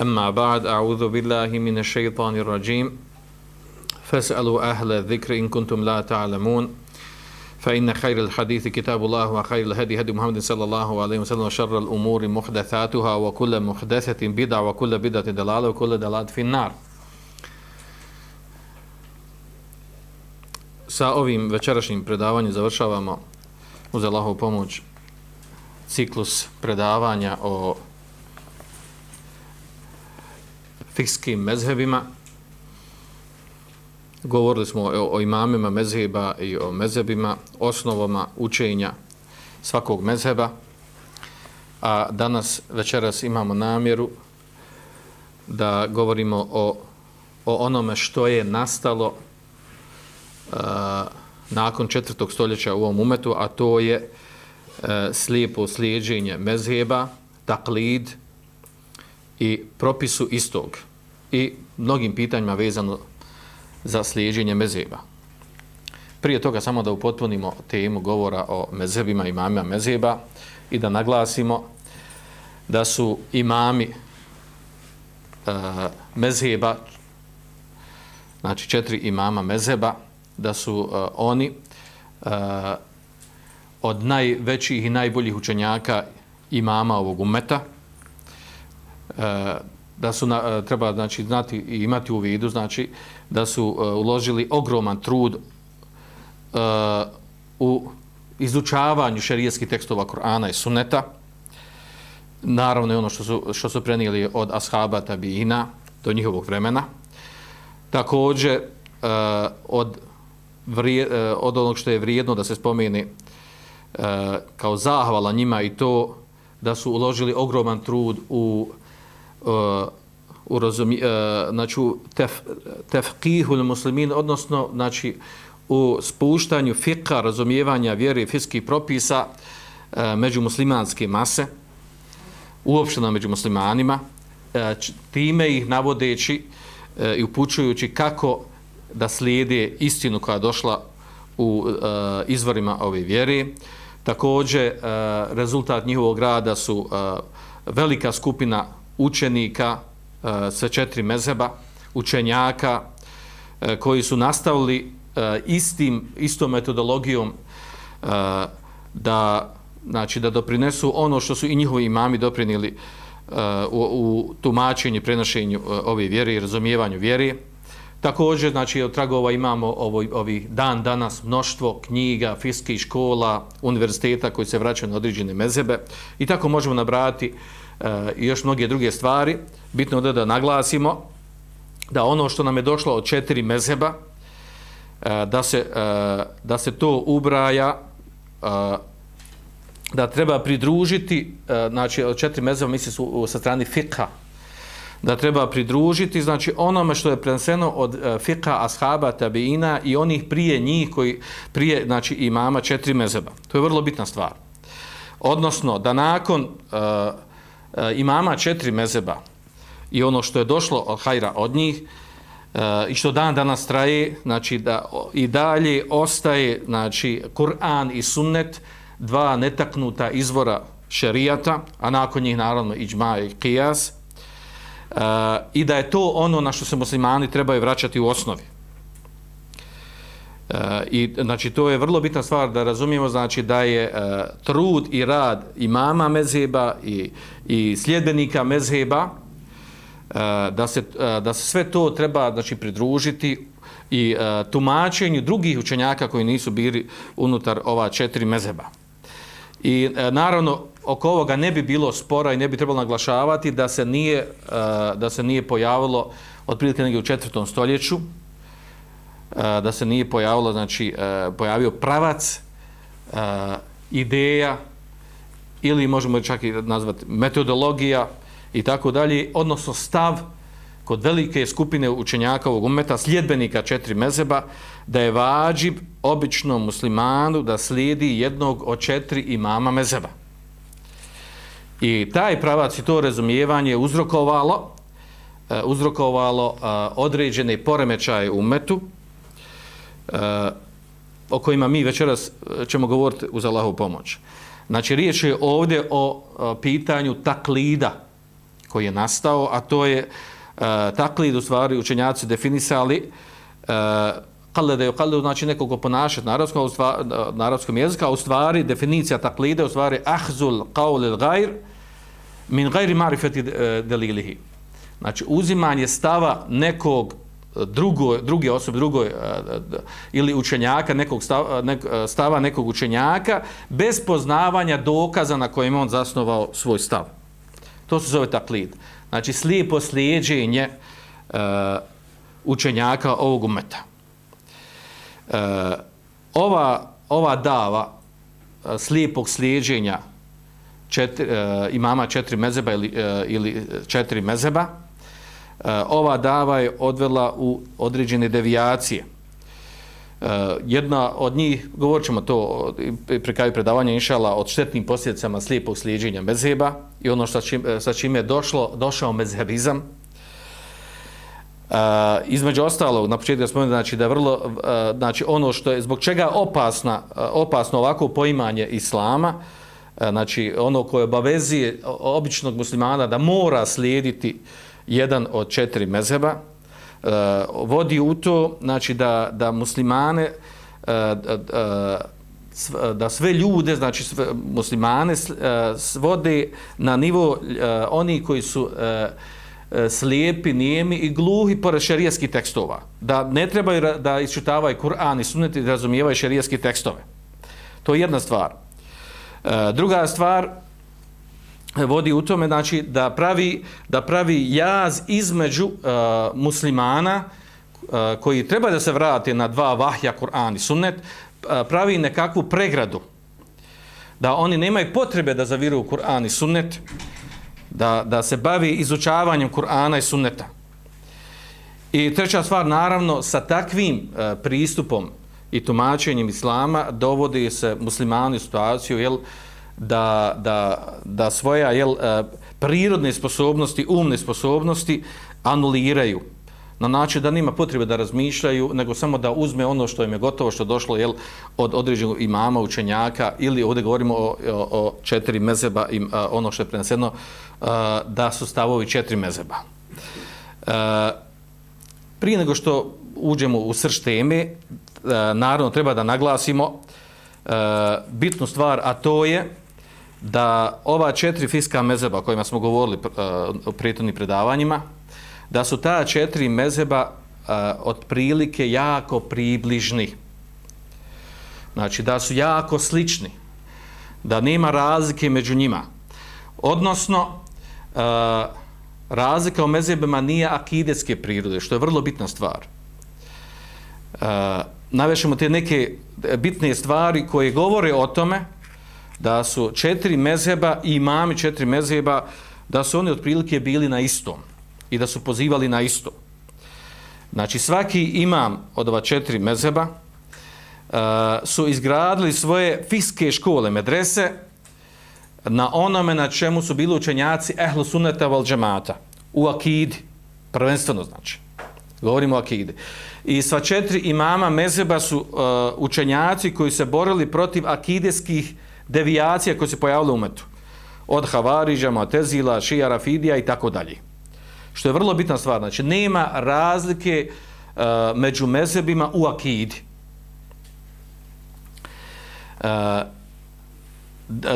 أما بعد أعوذ بالله من الشيطان الرجيم فاسألوا أهل الذكر إن كنتم لا تعلمون فإن خير الحديث كتاب الله وخير الهدي هدي محمد صلى الله عليه وسلم وشر الأمور محدثاتها وكل محدثة بدع وكل بدعة دلالة وكل دلالة في النار Sa ovim večerašnjim predavanjem završavamo uz Allahovu pomoć ciklus predavanja o fikskim mezhebima. Govorili smo o, o imamima mezheba i o mezhebima, osnovama učenja svakog mezheba, a danas večeras imamo namjeru da govorimo o, o onome što je nastalo uh, nakon četvrtog stoljeća u ovom umetu, a to je uh, slijepo slijedženje mezheba, taklid i propisu istog i mnogim pitanjima vezano za slijeđenje mezeba. Prije toga samo da upotpunimo temu govora o mezebima, imamima mezeba i da naglasimo da su imami e, mezeba, znači četiri imama mezeba, da su e, oni e, od najvećih i najboljih učenjaka imama ovog umeta, E, da su na, e, treba znači znati i imati u vidu znači da su uh, uložili ogroman trud uh, u izučavanju šerijskih tekstova Kur'ana i Sunneta. Naravno je ono što su, što su prenijeli od ashaba tabiina do njihovog vremena. Također uh, od, vrije, uh, od onog što je vrijedno da se spomeni uh, kao zahvala njima i to da su uložili ogroman trud u uh, u razumi, uh, znači u tef, tefkihu muslimin, odnosno znači u spuštanju fika, razumijevanja vjere i fiskih propisa uh, među muslimanske mase, uopšteno među muslimanima, uh, time ih navodeći uh, i upućujući kako da slijede istinu koja je došla u uh, izvorima ove vjere. Također, uh, rezultat njihovog rada su uh, velika skupina učenika, E, sve četiri mezeba, učenjaka e, koji su nastavili e, istim, istom metodologijom e, da, znači, da doprinesu ono što su i njihovi imami doprinili e, u, u tumačenju i prenošenju e, ove vjere i razumijevanju vjere. Također, znači, od tragova imamo ovoj, ovi dan danas mnoštvo knjiga, fiskih škola, univerziteta koji se vraćaju na određene mezebe i tako možemo nabrati uh, i još mnoge druge stvari, bitno je da naglasimo da ono što nam je došlo od četiri mezheba, e, da se, e, da se to ubraja, e, da treba pridružiti, znači od četiri mezheba misli su sa strani fikha, da treba pridružiti, znači onome što je preneseno od fikha ashaba tabiina i onih prije njih koji prije, znači imama četiri mezeba. To je vrlo bitna stvar. Odnosno, da nakon uh, e, imama četiri mezeba i ono što je došlo od hajra od njih e, i što dan danas traje, znači da i dalje ostaje znači Kur'an i Sunnet, dva netaknuta izvora šerijata, a nakon njih naravno iđma i kijas, e, i da je to ono na što se muslimani trebaju vraćati u osnovi. E, I znači to je vrlo bitna stvar da razumijemo znači da je e, trud i rad imama mezheba i i sljedbenika mezheba e, da se e, da se sve to treba znači pridružiti i e, tumačenju drugih učenjaka koji nisu bili unutar ova četiri mezheba. I e, naravno oko ovoga ne bi bilo spora i ne bi trebalo naglašavati da se nije e, da se nije pojavilo otprilike negdje u četvrtom stoljeću da se nije pojavilo, znači pojavio pravac ideja ili možemo čak i nazvati metodologija i tako dalje, odnosno stav kod velike skupine učenjaka ovog umeta, sljedbenika četiri mezeba, da je vađib običnom muslimanu da slijedi jednog od četiri imama mezeba. I taj pravac i to razumijevanje uzrokovalo e, uzrokovalo e, određene poremećaje u o kojima mi večeras eh, ćemo govoriti uz Allahovu pomoć. Znači, riječ je ovdje o pitanju taklida koji je nastao, a to je eh, taklid u stvari učenjaci definisali eh, uh, da je kalede, znači nekoliko ponašati ponaša na stvari, na arabskom jeziku, a u stvari definicija taklida u stvari ahzul qawl al-ghayr min gajri ma'rifati delilihi. Znači, uzimanje stava nekog drugo, druge osobe, drugoj e, ili učenjaka, nekog stava, e, nek, e, stava nekog učenjaka, bez poznavanja dokaza na kojem on zasnovao svoj stav. To se zove taklid. Znači, slijepo slijedženje uh, učenjaka ovog umeta. Uh, ova, ova dava uh, slijepog slijedženja četiri, uh, imama četiri mezeba ili, uh, ili četiri mezeba, Eh, ova dava je odvela u određene devijacije. Uh, jedna od njih, govorit ćemo to pri kraju predavanja, inšala, od štetnim posljedicama slijepog slijedženja mezheba i ono sa, čim, eh, sa čime je došlo, došao mezhebizam. Uh, između ostalog, na početku da spomenuti, znači da je vrlo, uh, znači ono što je, zbog čega opasna, uh, opasno ovako poimanje islama, uh, znači ono koje obavezi običnog muslimana da mora slijediti uh, jedan od četiri mezheba, uh, vodi u to znači da, da muslimane uh, uh, da sve ljude, znači sve muslimane e, svode na nivo uh, oni koji su uh, slijepi, nijemi i gluhi pored šerijskih tekstova. Da ne trebaju da isčitavaju Kur'an i sunnet i da razumijevaju šerijski tekstove. To je jedna stvar. Druga stvar, vodi u tome znači da pravi da pravi jaz između uh, muslimana uh, koji treba da se vrate na dva vahja Kur'an i Sunnet uh, pravi nekakvu pregradu da oni nemaju potrebe da zaviruju Kur'an i Sunnet da, da se bavi izučavanjem Kur'ana i Sunneta. I treća stvar naravno sa takvim uh, pristupom i tumačenjem islama dovodi se muslimani u situaciju jel, uh, da, da, da svoja jel, e, prirodne sposobnosti, umne sposobnosti anuliraju na način da nima potrebe da razmišljaju, nego samo da uzme ono što im je gotovo, što je došlo jel, od određenog imama, učenjaka, ili ovdje govorimo o, o, o četiri mezeba, im, a, ono što je preneseno, a, da su stavovi četiri mezeba. A, prije nego što uđemo u srž teme, a, naravno treba da naglasimo a, bitnu stvar, a to je da ova četiri fiska mezeba o kojima smo govorili uh, u prijetovnim predavanjima, da su ta četiri mezeba uh, e, otprilike jako približni. Znači da su jako slični. Da nema razlike među njima. Odnosno, uh, razlika u mezebima nije akidetske prirode, što je vrlo bitna stvar. Uh, navešemo te neke bitne stvari koje govore o tome, da su četiri mezheba i imami četiri mezheba, da su oni otprilike bili na istom i da su pozivali na isto. Znači svaki imam od ova četiri mezheba uh, su izgradili svoje fiske škole, medrese, na onome na čemu su bili učenjaci ehlu sunneta val džemata, u akidi, prvenstveno znači. Govorimo o akidi. I sva četiri imama mezheba su uh, učenjaci koji se borili protiv akideskih uh, devijacija koje se pojavile u umetu. Od Havariđa, Matezila, Šija, Rafidija i tako dalje. Što je vrlo bitna stvar. Znači, nema razlike uh, među mezebima u akidi. Uh,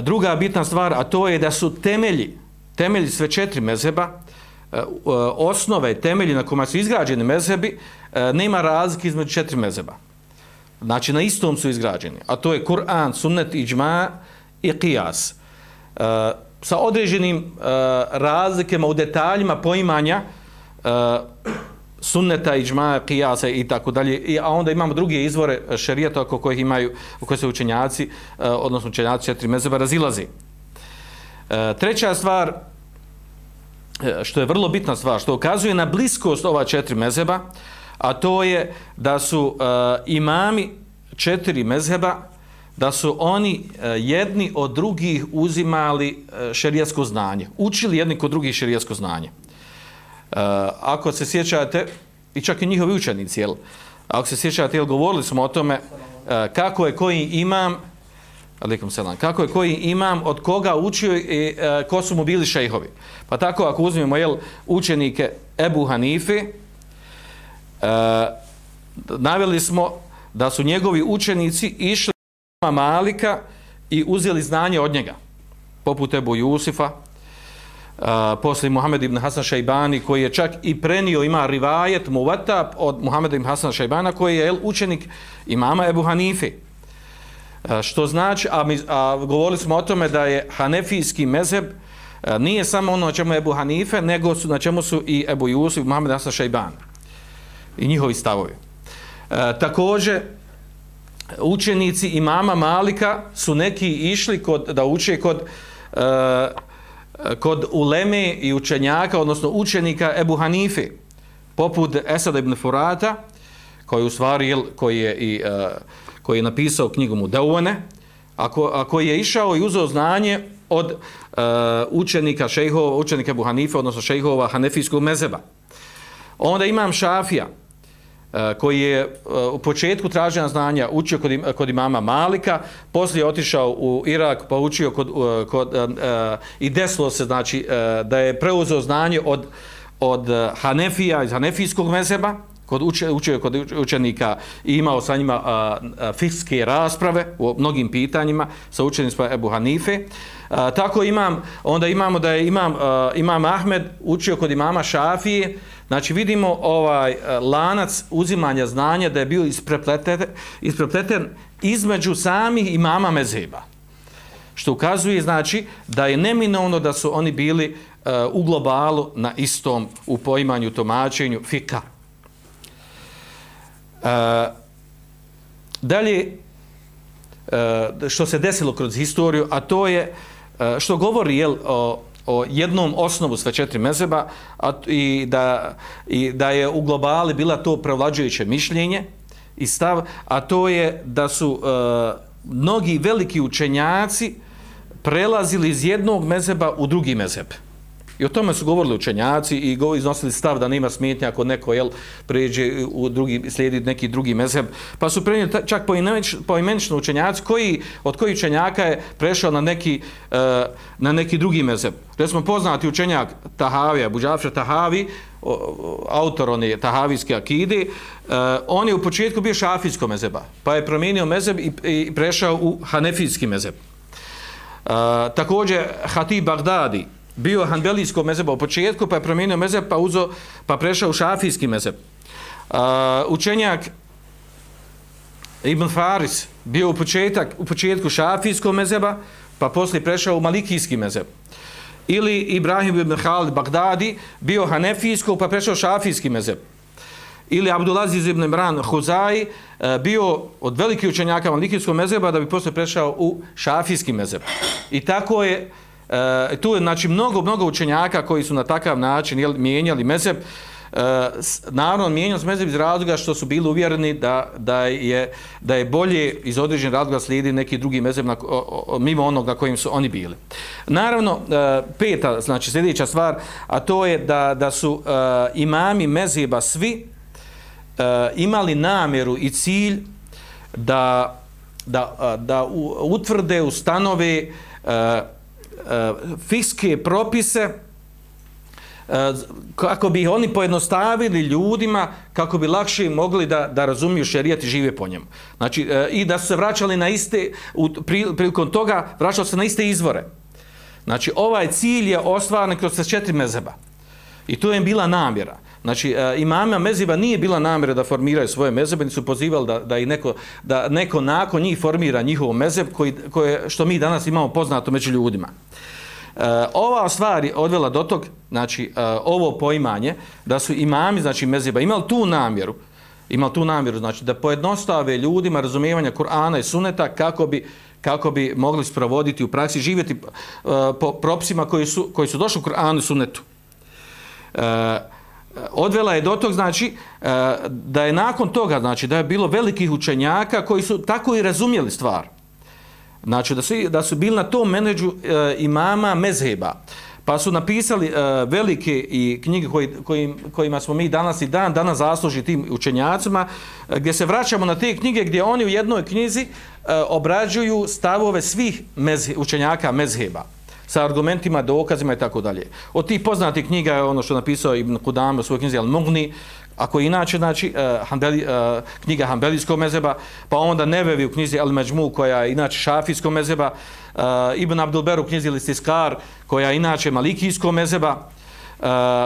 druga bitna stvar, a to je da su temelji, temelji sve četiri mezeba, e, uh, osnove, temelji na kojima su izgrađeni mezebi, uh, nema razlike između četiri mezeba. Znači, na istom su izgrađeni. A to je Kur'an, sunnet, iđma i qiyas. Uh, sa određenim uh, razlikama u detaljima poimanja uh, sunneta, iđma, qiyasa i tako dalje. A onda imamo druge izvore šerijata oko kojih imaju, u kojih se učenjaci, uh, odnosno učenjaci četiri mezeba razilazi. Uh, treća stvar, što je vrlo bitna stvar, što ukazuje na bliskost ova četiri mezheba, a to je da su uh, imami četiri mezheba, da su oni uh, jedni od drugih uzimali e, uh, šerijasko znanje. Učili jedni kod drugih šerijasko znanje. Uh, ako se sjećate, i čak i njihovi učenici, jel? Ako se sjećate, jel, govorili smo o tome uh, kako je koji imam, alikum selam, kako je koji imam, od koga učio i uh, ko su mu bili šejhovi. Pa tako, ako uzmemo, jel, učenike Ebu Hanife, uh, naveli smo da su njegovi učenici išli Malika i uzeli znanje od njega, poput Ebu Jusifa, Uh, poslije Muhammed ibn Hasan Šajbani koji je čak i prenio ima rivajet Muvatab od Muhammed ibn Hasan Šajbana koji je učenik imama Ebu Hanife. Uh, što znači a, mi, a govorili smo o tome da je Hanefijski mezeb uh, nije samo ono na čemu je Ebu Hanife nego su na čemu su i Ebu Jusuf i Muhammed Hasan Šajbani i njihovi stavovi E, također učenici imama Malika su neki išli kod, da uče kod uh, kod uleme i učenjaka, odnosno učenika Ebu Hanife, poput Esada ibn Furata, koji u stvari koji je, i, e, koji je napisao knjigu Mudevone, a, ko, a koji je išao i uzeo znanje od uh, učenika šejhova, učenika Ebu Hanife, odnosno šejhova Hanefijskog mezeba. Onda imam Šafija, E, koji je e, u početku traženja znanja učio kod, kod imama Malika, poslije je otišao u Irak pa učio kod, e, kod, i desilo se znači, da je preuzeo znanje od, od Hanefija iz Hanefijskog mezeba, kod uče, učio kod učenika i imao sa njima a, a, fikske rasprave o mnogim pitanjima sa učenicima Ebu Hanife. A, tako imam, onda imamo da je imam, a, imam Ahmed učio kod imama Šafije, Znači vidimo ovaj a, lanac uzimanja znanja da je bio isprepleten, isprepleten između samih imama mezeba. Što ukazuje znači da je neminovno da su oni bili uh, u globalu na istom u poimanju, tomačenju, fika. Uh, dalje, uh, što se desilo kroz historiju, a to je uh, E, što govori jel, o o jednom osnovu sve četiri mezeba a, i, da, i da je u globali bila to prevlađujuće mišljenje i stav, a to je da su e, mnogi veliki učenjaci prelazili iz jednog mezeba u drugi mezeb. I o tome su govorili učenjaci i go iznosili stav da nema smetnja ako neko jel, pređe u drugi, slijedi neki drugi mezheb. Pa su prenijeli čak poimenično učenjaci koji, od koji učenjaka je prešao na neki, uh, na neki drugi mezheb. Recimo poznati učenjak Tahavija, Buđafša Tahavi, autor one Tahavijske akide, uh, on je u početku bio šafijsko mezeba, pa je promijenio mezeb i, i prešao u hanefijski mezeb. Uh, e, također Hatib Bagdadi, bio hanbelijsko mezeba u početku, pa je promijenio mezeb, pa, uzo, pa prešao u šafijski mezeb. Uh, učenjak Ibn Faris bio u, početak, u početku šafijskog mezeba, pa poslije prešao u malikijski mezeb. Ili Ibrahim ibn Khalid Bagdadi bio hanefijskog, pa prešao šafijski mezeb. Ili Abdulaziz ibn Imran Huzai e, bio od velikih učenjaka malikijskog mezeba, da bi poslije prešao u šafijski mezeb. I tako je E, tu je znači mnogo mnogo učenjaka koji su na takav način jel, mijenjali mezheb. E, naravno mijenjali su mezheb iz razloga što su bili uvjereni da, da, je, da je bolje iz određenih razloga slijedi neki drugi mezheb na, o, o, mimo onog na kojim su oni bili. Naravno e, peta znači sljedeća stvar a to je da, da su e, imami mezheba svi e, imali namjeru i cilj da da, e, da utvrde ustanove e, fiske propise e, kako bi oni pojednostavili ljudima kako bi lakše mogli da, da razumiju šerijat i žive po njemu. Znači, e, i da su se vraćali na iste, prilikom toga vraćali se na iste izvore. Znači, ovaj cilj je ostvaren kroz četiri mezeba. I to je bila namjera. Znači, e, imama meziba nije bila namjera da formiraju svoje mezebe, ni su pozivali da, da, i neko, da neko nakon njih formira njihov mezeb, koji, koje, što mi danas imamo poznato među ljudima. E, ova stvar je odvela do tog, znači, e, ovo poimanje, da su imami, znači, meziba, imali tu namjeru, imali tu namjeru, znači, da pojednostave ljudima razumijevanja Kur'ana i Suneta kako bi, kako bi mogli sprovoditi u praksi, živjeti e, po propisima koji su, koji su došli u Kur'anu i Sunetu. e, odvela je do tog, znači, e, da je nakon toga, znači, da je bilo velikih učenjaka koji su tako i razumjeli stvar. Znači, da su, da su bili na tom menedžu e, imama mezheba. Pa su napisali e, velike i knjige koji, kojim, kojima smo mi danas i dan danas zasluži tim učenjacima, e, gdje se vraćamo na te knjige gdje oni u jednoj knjizi e, obrađuju stavove svih mezhe, učenjaka mezheba sa argumentima, dokazima i tako dalje. Od tih poznatih knjiga je ono što napisao Ibn Kudam u svojoj knjizi Al-Mughni, ako inače, znači, uh, Hanbeli, uh, knjiga Hanbelijskog mezeba, pa onda Nevevi u knjizi Al-Majmu, koja je inače Šafijskog mezeba, uh, eh, Ibn Abdulber u knjizi Listiskar, koja je inače Malikijskog mezeba, uh,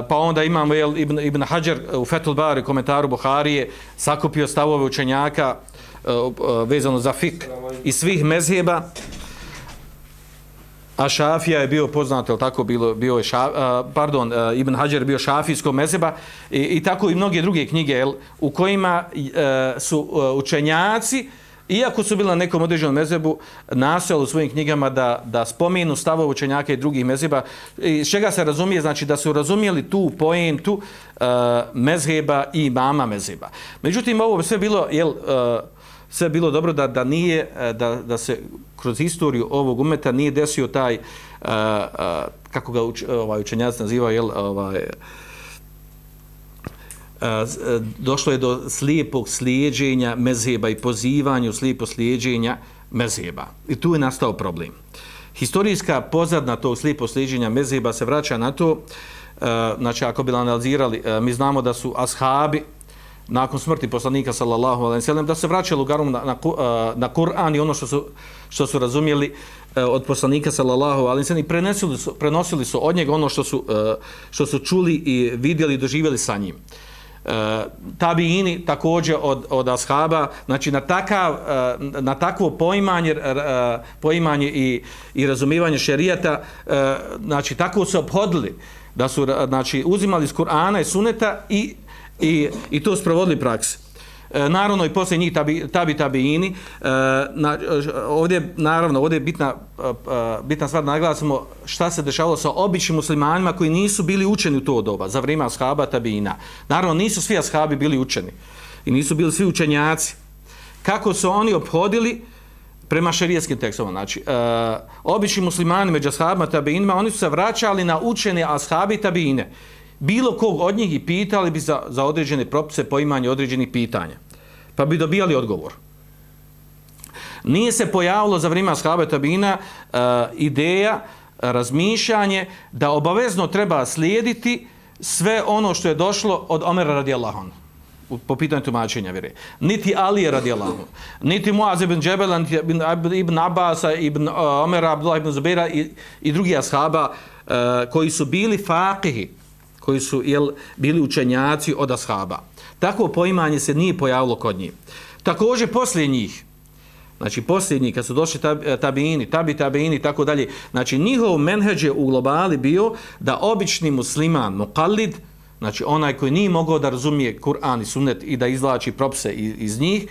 pa onda imamo jel, Ibn, Ibn Hajar u Fethul Bari, komentaru Buharije, sakupio stavove učenjaka uh, uh, vezano za fik i svih mezheba, A Šafija je bio poznat, ali tako bilo, bio je šaf, pardon, Ibn Hajar bio šafijskog mezeba i, i tako i mnoge druge knjige jel, u kojima uh, su e, učenjaci, iako su bili na nekom određenom mezebu, nastojali u svojim knjigama da, da spomenu stavove učenjaka i drugih mezeba. I čega se razumije? Znači da su razumijeli tu poentu uh, mezheba i mama mezeba. Međutim, ovo sve bilo, jel, uh, sve bilo dobro da da nije e, da, da se kroz historiju ovog umeta nije desio taj uh, uh, kako ga uč, ovaj učenjac naziva jel ovaj a, došlo je do slijepog slijeđenja mezheba i pozivanju slijepo slijeđenja mezheba. I tu je nastao problem. Historijska pozadna tog slijepo slijeđenja mezheba se vraća na to, a, znači ako bi analizirali, a, mi znamo da su ashabi, nakon smrti poslanika sallallahu alejhi ve sellem da se vraćalo garum na na, na Kur'an i ono što su što su razumjeli e, od poslanika sallallahu alejhi ve sellem i prenosili su prenosili su od njega ono što su e, što su čuli i vidjeli i doživjeli sa njim. E, tabiini također od, od ashaba, znači na, takav, e, na takvo poimanje, poimanje i, i razumivanje šerijata, znači tako su obhodili da su znači, uzimali iz Kur'ana i suneta i i, i to sprovodili praksi. E, naravno i poslije njih tabi, tabi tabiini, e, na, e, ovdje, naravno, ovdje je bitna, e, e, bitna stvar da naglasimo šta se dešavalo sa običnim muslimanima koji nisu bili učeni u to doba, za vrijeme ashaba tabiina. Naravno, nisu svi ashabi bili učeni i nisu bili svi učenjaci. Kako su oni obhodili prema šerijetskim tekstovima? Znači, e, obični muslimani među ashabima tabiinima, oni su se vraćali na učene ashabi tabiine bilo kog od njih i pitali bi za, za određene propise poimanje određenih pitanja. Pa bi dobijali odgovor. Nije se pojavilo za vrijeme ashaba tabina uh, eh, ideja, razmišljanje da obavezno treba slijediti sve ono što je došlo od Omera radijallahu po pitanju tumačenja vjere. Niti Ali radijallahu niti Muaz ibn Džebel, niti ibn, ibn Abbas, ibn eh, uh, Omera, Abdullah ibn Zubaira i, i drugi ashaba uh, koji su bili faqihi, koji su jel, bili učenjaci od ashaba. Takvo poimanje se nije pojavilo kod njih. Također poslije njih, znači poslije njih, kad su došli eh, tabiini, tabi i tako dalje, znači njihov menheđ je u globali bio da obični musliman, muqallid, znači onaj koji nije mogao da razumije Kur'an i sunnet i da izlači propse iz, iz njih,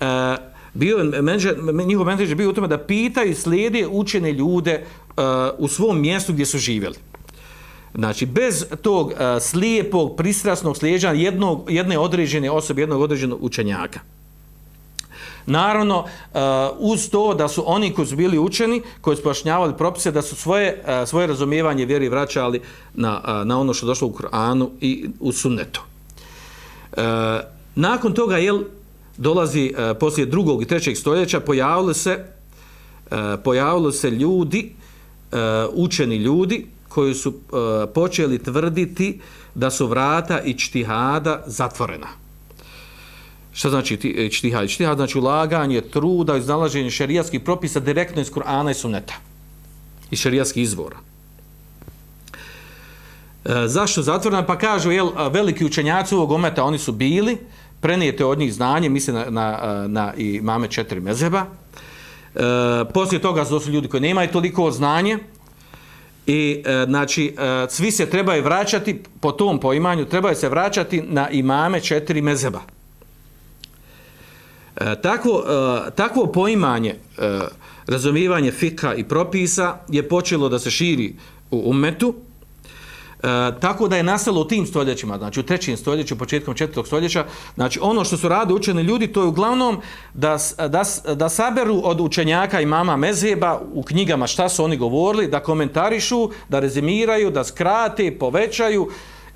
e, bio menheđ, njihov menheđ je bio u tome da pitaju i slijede učene ljude e, u svom mjestu gdje su živjeli. Znači, bez tog a, slijepog, pristrasnog slijeđanja jednog, jedne određene osobe, jednog određenog učenjaka. Naravno, uh, uz to da su oni koji su bili učeni, koji su pojašnjavali propise, da su svoje, uh, svoje razumijevanje vjeri vraćali na, uh, na ono što došlo u Koranu i u sunnetu. Uh, nakon toga, jel, dolazi uh, poslije drugog i trećeg stoljeća, pojavili se, uh, pojavili se ljudi, uh, učeni ljudi, koju su uh, počeli tvrditi da su vrata i čtihada zatvorena. Šta znači e, čtihad? Čtihad znači ulaganje truda iznalaženje šerijatskih propisa direktno iz Kur'ana i Sunneta. Iz šerijatskih izvora. E, zašto zatvorena? Pa kažu, jel, veliki učenjaci ovog ometa, oni su bili, prenijete od njih znanje, misle na, na, na i mame četiri mezeba. E, poslije toga su ljudi koji nemaju toliko znanje, I e, znači e, svi se trebaju vraćati po tom poimanju, trebaju se vraćati na imame četiri mezeba. E, takvo, e, takvo poimanje, e, razumijevanje fika i propisa je počelo da se širi u umetu. E, tako da je nastalo u tim stoljećima, znači u trećem stoljeću, početkom četvrtog stoljeća, znači ono što su rade učeni ljudi, to je uglavnom da, da, da saberu od učenjaka i mama Mezheba u knjigama šta su oni govorili, da komentarišu, da rezimiraju, da skrate, povećaju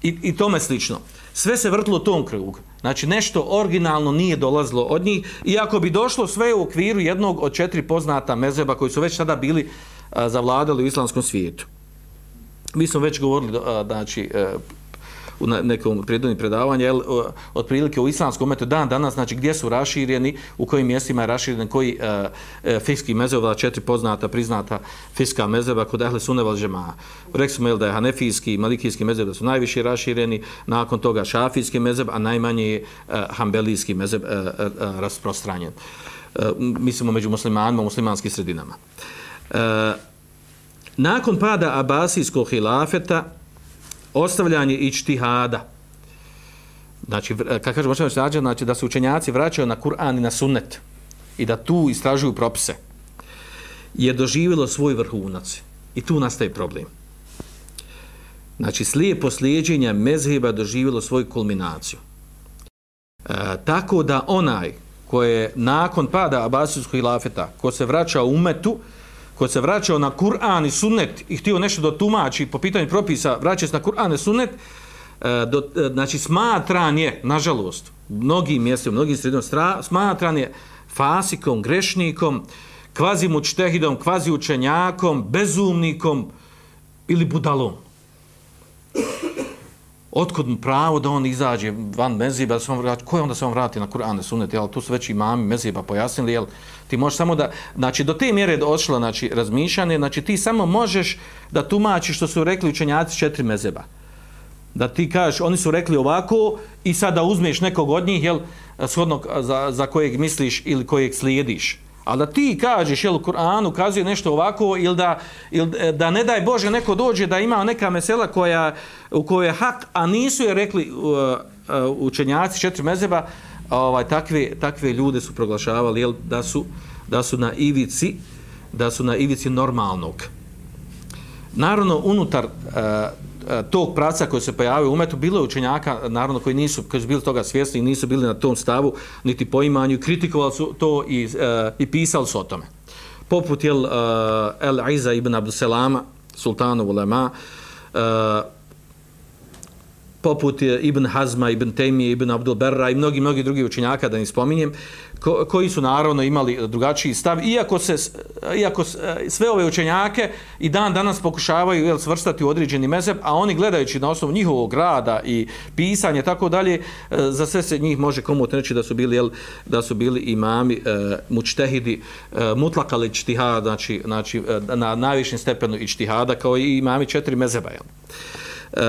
i, i tome slično. Sve se vrtilo u tom krugu. Znači nešto originalno nije dolazilo od njih, iako bi došlo sve u okviru jednog od četiri poznata Mezheba koji su već tada bili a, zavladali u islamskom svijetu. Mi smo već govorili, znači, e, u nekom prijedovnim predavanju, jel, otprilike u islamskom metu dan danas, znači gdje su rašireni, u kojim mjestima je raširen, koji e, e uh, fiskih mezeva, četiri poznata, priznata fiska mezeva kod Ehle Suneval džema. Rekli smo jel, da je hanefijski i malikijski mezev da su najviše rašireni, nakon toga šafijski mezev, a najmanje je e, hambelijski mezev e, e, rasprostranjen. E, mislimo među muslimanima, muslimanskim sredinama. E, Nakon pada Abasijskog hilafeta, ostavljanje ičtihada, znači, kako kažemo, znači da se učenjaci vraćaju na Kur'an i na sunnet i da tu istražuju propise, je doživjelo svoj vrhunac. I tu nastaje problem. Znači, slijepo slijedženje mezheba doživjelo svoju kulminaciju. E, tako da onaj koje je nakon pada Abasijskog hilafeta, ko se vraća u umetu, ko se vraćao na Kur'an i sunnet i htio nešto da tumači po pitanju propisa, vraća se na Kur'an i sunnet, e, do, e, znači smatran je, nažalost, mnogim mjestima, mnogim sredinom, smatran je fasikom, grešnikom, kvazi mučtehidom, kvazi učenjakom, bezumnikom ili budalom otkud pravo da on izađe van meziba, da se on vrati, ko je onda se on vrati na Kur'an i Sunnet, jel, tu su već imami meziba pojasnili, jel, ti možeš samo da, znači, do te mjere došlo, znači, razmišljanje, znači, ti samo možeš da tumačiš što su rekli učenjaci četiri mezeba. Da ti kažeš, oni su rekli ovako i sada uzmeš nekog od njih, jel, shodno za, za kojeg misliš ili kojeg slijediš. A da ti kažeš, jel, Kur'an Kur'anu nešto ovako, ili da, ili e, da ne daj Bože neko dođe da ima neka mesela koja, u kojoj je hak, a nisu je rekli uh, uh, učenjaci četiri mezeba, ovaj, takve, takve ljude su proglašavali, jel, da su, da su na ivici, da su na ivici normalnog. Naravno, unutar uh, E, tog praca koji se pojavio u umetu, bilo je učenjaka, naravno, koji nisu, koji su bili toga svjesni i nisu bili na tom stavu, niti poimanju, kritikovali su to i, uh, i pisali su o tome. Poput jel, e, El Iza ibn Abduselama, sultanu ulema, poput Ibn Hazma, Ibn Temije, Ibn Abdul Berra i mnogi, mnogi drugi učenjaka, da ne spominjem, ko, koji su naravno imali drugačiji stav, iako se iako sve ove učenjake i dan danas pokušavaju jel, svrstati u određeni mezeb, a oni gledajući na osnovu njihovog rada i pisanja tako dalje, e, za sve se njih može komu reći da su bili jel, da su bili imami e, mučtehidi e, mutlakali čtihada, znači, znači e, na najvišem stepenu i čtihada, kao i imami četiri mezeba. Jel. E,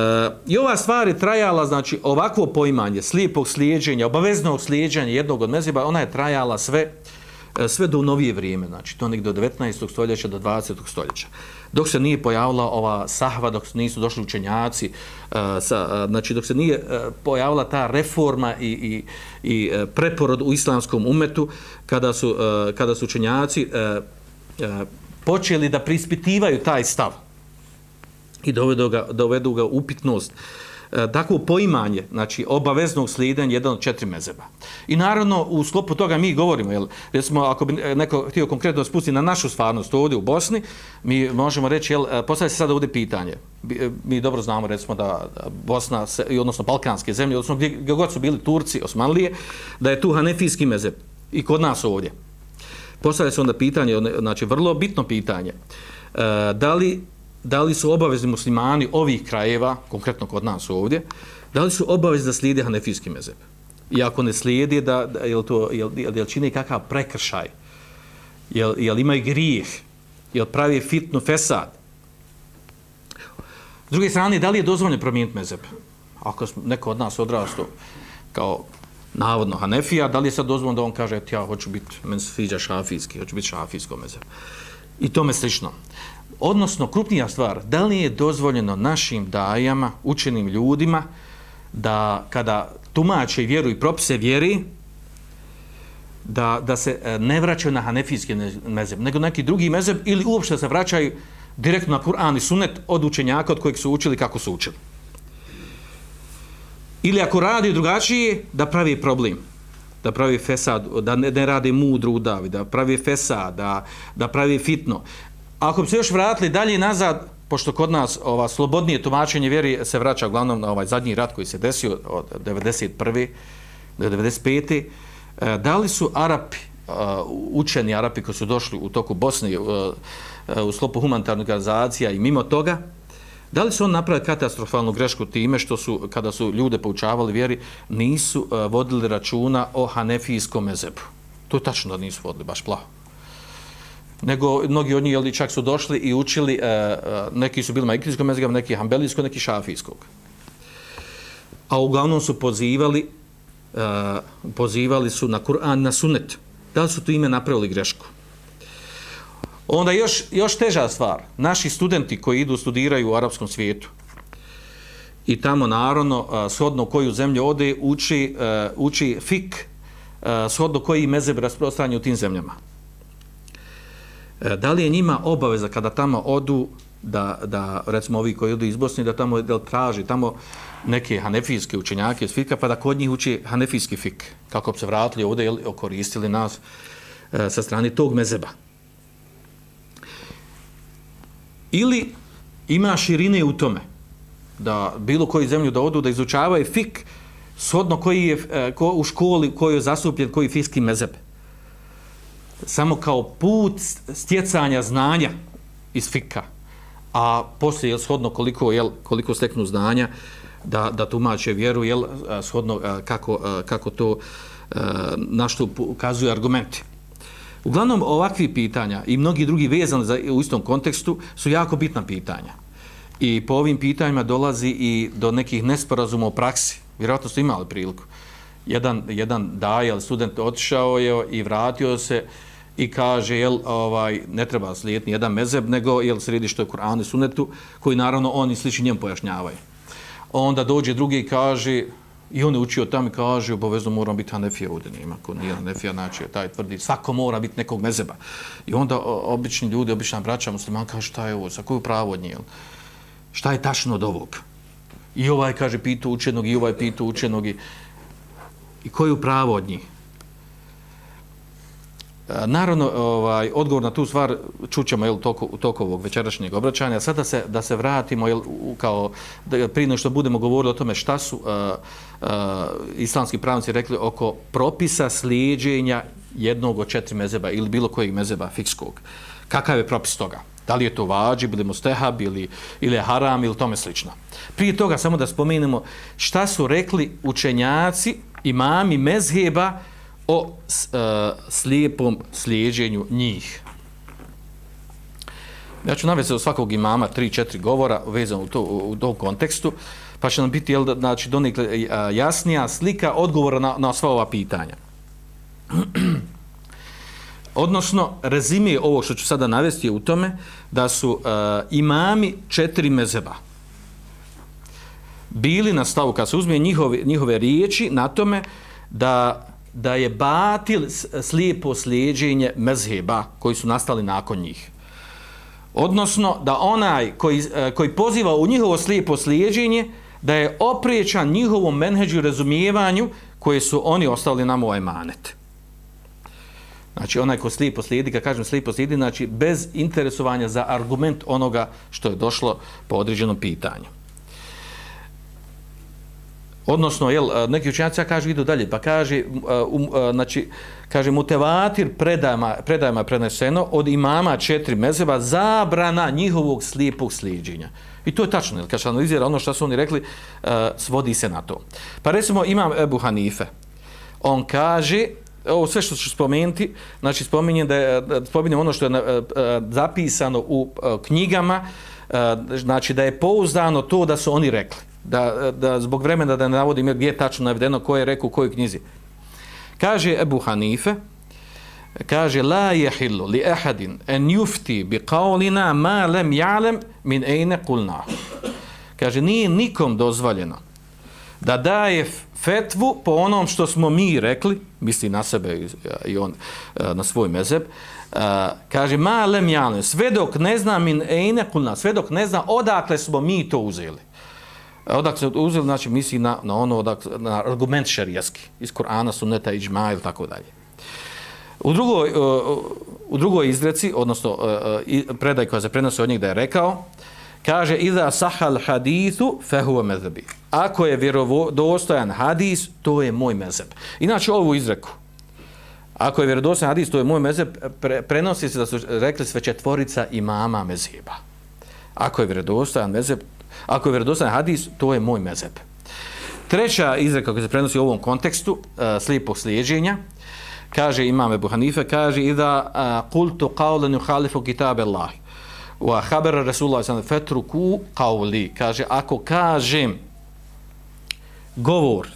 I ova stvar je trajala, znači ovakvo poimanje slijepog slijedženja, obaveznog slijedženja jednog od meziba, ona je trajala sve e, sve do novije vrijeme, znači to nekdo od 19. stoljeća do 20. stoljeća. Dok se nije pojavila ova sahva, dok nisu došli učenjaci, uh, sa, uh, znači dok se nije uh, pojavila ta reforma i, i, i preporod u islamskom umetu, kada su, kada su učenjaci počeli da prispitivaju taj stav i dovedu ga, dovedu ga upitnost e, takvo poimanje, znači obaveznog slijedanja jedan od četiri mezeba. I naravno u sklopu toga mi govorimo, jel, recimo ako bi neko htio konkretno spustiti na našu stvarnost ovdje u Bosni, mi možemo reći, jel, e, postavlja se sada ovdje pitanje. E, mi dobro znamo recimo da Bosna, se, odnosno Balkanske zemlje, odnosno gdje, gdje god su bili Turci, Osmanlije, da je tu hanefijski mezeb i kod nas ovdje. Postavlja se onda pitanje, znači vrlo bitno pitanje, e, da li da li su obavezni muslimani ovih krajeva, konkretno kod nas ovdje, da li su obavezni da slijede hanefijski mezeb? I ako ne slijede, da, da, jel, to, jel, jel, jel čine kakav prekršaj? Jel, jel imaju grijeh? Jel pravi fitnu fesad? S druge strane, da li je dozvoljno promijeniti mezeb? Ako neko od nas odrasto kao navodno hanefija, da li je sad dozvoljno da on kaže ja hoću biti, meni se sviđa šafijski, hoću biti šafijsko mezeb? I tome slično. Odnosno, krupnija stvar, da li je dozvoljeno našim dajama, učenim ljudima, da kada tumače vjeru i propise vjeri, da, da se e, ne vraćaju na hanefijski mezeb, nego neki drugi mezeb, ili uopšte se vraćaju direktno na Kur'an i Sunnet od učenjaka od kojeg su učili kako su učili. Ili ako radi drugačije, da pravi problem. Da pravi fesad, da ne, ne radi mudru udavi, da pravi fesad, da, da pravi fitno. Ako bi se još vratili dalje nazad, pošto kod nas ova slobodnije tumačenje vjeri se vraća uglavnom na ovaj zadnji rat koji se desio od 91. do 95. E, da li su Arapi, e, učeni Arapi koji su došli u toku Bosne e, e u slopu humanitarnog organizacija i mimo toga, da li su on napravili katastrofalnu grešku time što su, kada su ljude poučavali vjeri, nisu e, vodili računa o hanefijskom mezebu? To je tačno da nisu vodili, baš plaho nego mnogi od njih jeli, čak su došli i učili, e, e neki su bili majkrijskog mezga, neki hambelijskog, neki šafijskog. A uglavnom su pozivali, e, pozivali su na Kur'an, na sunet. Da li su tu ime napravili grešku? Onda još, još teža stvar, naši studenti koji idu studiraju u arapskom svijetu i tamo naravno, a, shodno koju zemlju ode, uči, a, uči fik, a, shodno koji mezeb rasprostranju u tim zemljama. E, da li je njima obaveza kada tamo odu da, da recimo ovi koji odu iz Bosne da tamo da traži tamo neke hanefijske učenjake iz fika pa da kod njih uči hanefijski fik kako bi se vratili ovdje ili koristili nas e, sa strane tog mezeba ili ima širine u tome da bilo koji zemlju da odu da izučavaju fik shodno koji je e, ko, u školi koji je zasupljen koji fiski mezebe samo kao put stjecanja znanja iz fika, a poslije, jel, shodno koliko, jel, koliko steknu znanja, da, da tumače vjeru, jel, shodno kako, kako to, na što ukazuju argumenti. Uglavnom, ovakvi pitanja i mnogi drugi vezani za, u istom kontekstu su jako bitna pitanja. I po ovim pitanjima dolazi i do nekih nesporazuma u praksi. Vjerojatno ste imali priliku. Jedan, jedan dajal, student, otišao je i vratio se, i kaže jel ovaj ne treba slijediti jedan mezeb nego jel središte Kur'ana i Sunnetu koji naravno oni sliči njem pojašnjavaju. Onda dođe drugi i kaže i on je učio tamo i kaže obavezno mora biti Hanefija ovdje nema ko nije Hanefija znači taj tvrdi svako mora biti nekog mezeba. I onda obični ljudi obična braća musliman kaže šta je ovo sa koju pravo od nje šta je tačno od ovog i ovaj kaže pitu učenog i ovaj pitu učenog i, i koju pravo od njih E, naravno, ovaj, odgovor na tu stvar čućemo jel, toko, toko ovog večerašnjeg obraćanja. Sada se, da se vratimo, jel, kao, da, prije što budemo govorili o tome šta su uh, uh, islamski pravnici rekli oko propisa slijedženja jednog od četiri mezeba ili bilo kojeg mezeba fikskog. Kakav je propis toga? Da li je to vađi, ili mustehab, ili, ili je haram, ili tome slično. Prije toga samo da spomenemo šta su rekli učenjaci, imami mezheba, o e, slijepom slijeđenju njih. Ja ću navesti od svakog imama tri, četiri govora vezano u, to, u tom kontekstu, pa će nam biti jel, znači, donekle e, jasnija slika odgovora na, na sva ova pitanja. Odnosno, rezime ovo što ću sada navesti je u tome da su uh, imami četiri mezeba bili na stavu, kad se uzme njihove, njihove riječi, na tome da da je batil slijepo slijedženje mezheba koji su nastali nakon njih. Odnosno, da onaj koji, eh, koji poziva u njihovo slijepo slijedženje, da je opriječan njihovom menheđu razumijevanju koje su oni ostali nam u emanet. Znači, onaj ko slijepo slijedi, kad kažem slijepo slijedi, znači bez interesovanja za argument onoga što je došlo po određenom pitanju. Odnosno, jel, neki učenjaci kažu idu dalje, pa kaže, um, znači, kaže mutevatir predajama, predajama preneseno od imama četiri mezeva zabrana njihovog slijepog slijedženja. I to je tačno, jel, kaže analizira ono što su oni rekli, uh, svodi se na to. Pa recimo imam Ebu Hanife, on kaže, ovo sve što ću spomenuti, znači spominjem da je, spominjem ono što je uh, zapisano u uh, knjigama, uh, znači da je pouzdano to da su oni rekli da, da zbog vremena da ne navodim gdje je tačno navedeno ko je rekao u kojoj knjizi. Kaže Ebu Hanife, kaže la yahillu li ahadin an yufti bi qawlina ma lam ya'lam min ayna qulna. Kaže nije nikom dozvoljeno da daje fetvu po onom što smo mi rekli, misli na sebe i, i on e, na svoj mezeb, uh, e, kaže, ma lem jalen, sve dok ne zna min ejne kulna, sve dok ne zna odakle smo mi to uzeli. E, odakle uzeli, znači misli na, na ono, odakle, na argument šarijaski, iz Korana, Sunneta, Iđma ili tako dalje. U drugoj, e, u drugoj izreci, odnosno e, predaj koja se prenosi od njih da je rekao, kaže, iza sahal hadithu fehuva mezhebi. Ako je vjerodostojan hadis, to je moj mezheb. Inače, ovu izreku, Ako je vjerodostojan hadis, to je moj mezheb, pre, prenosi se da su rekli sve četvorica imama mezheba. Ako je vjerodostojan mezheb, ako je vjerodostan hadis, to je moj mezeb. Treća izreka koja se prenosi u ovom kontekstu, e, uh, slijepog slijeđenja, kaže imame Buhanife, kaže ida uh, e, kultu qawlan yukhalifu kitabe Allahi. wa khabar Rasulullah sallallahu alejhi ve fetruku qawli kaže ako kažem govor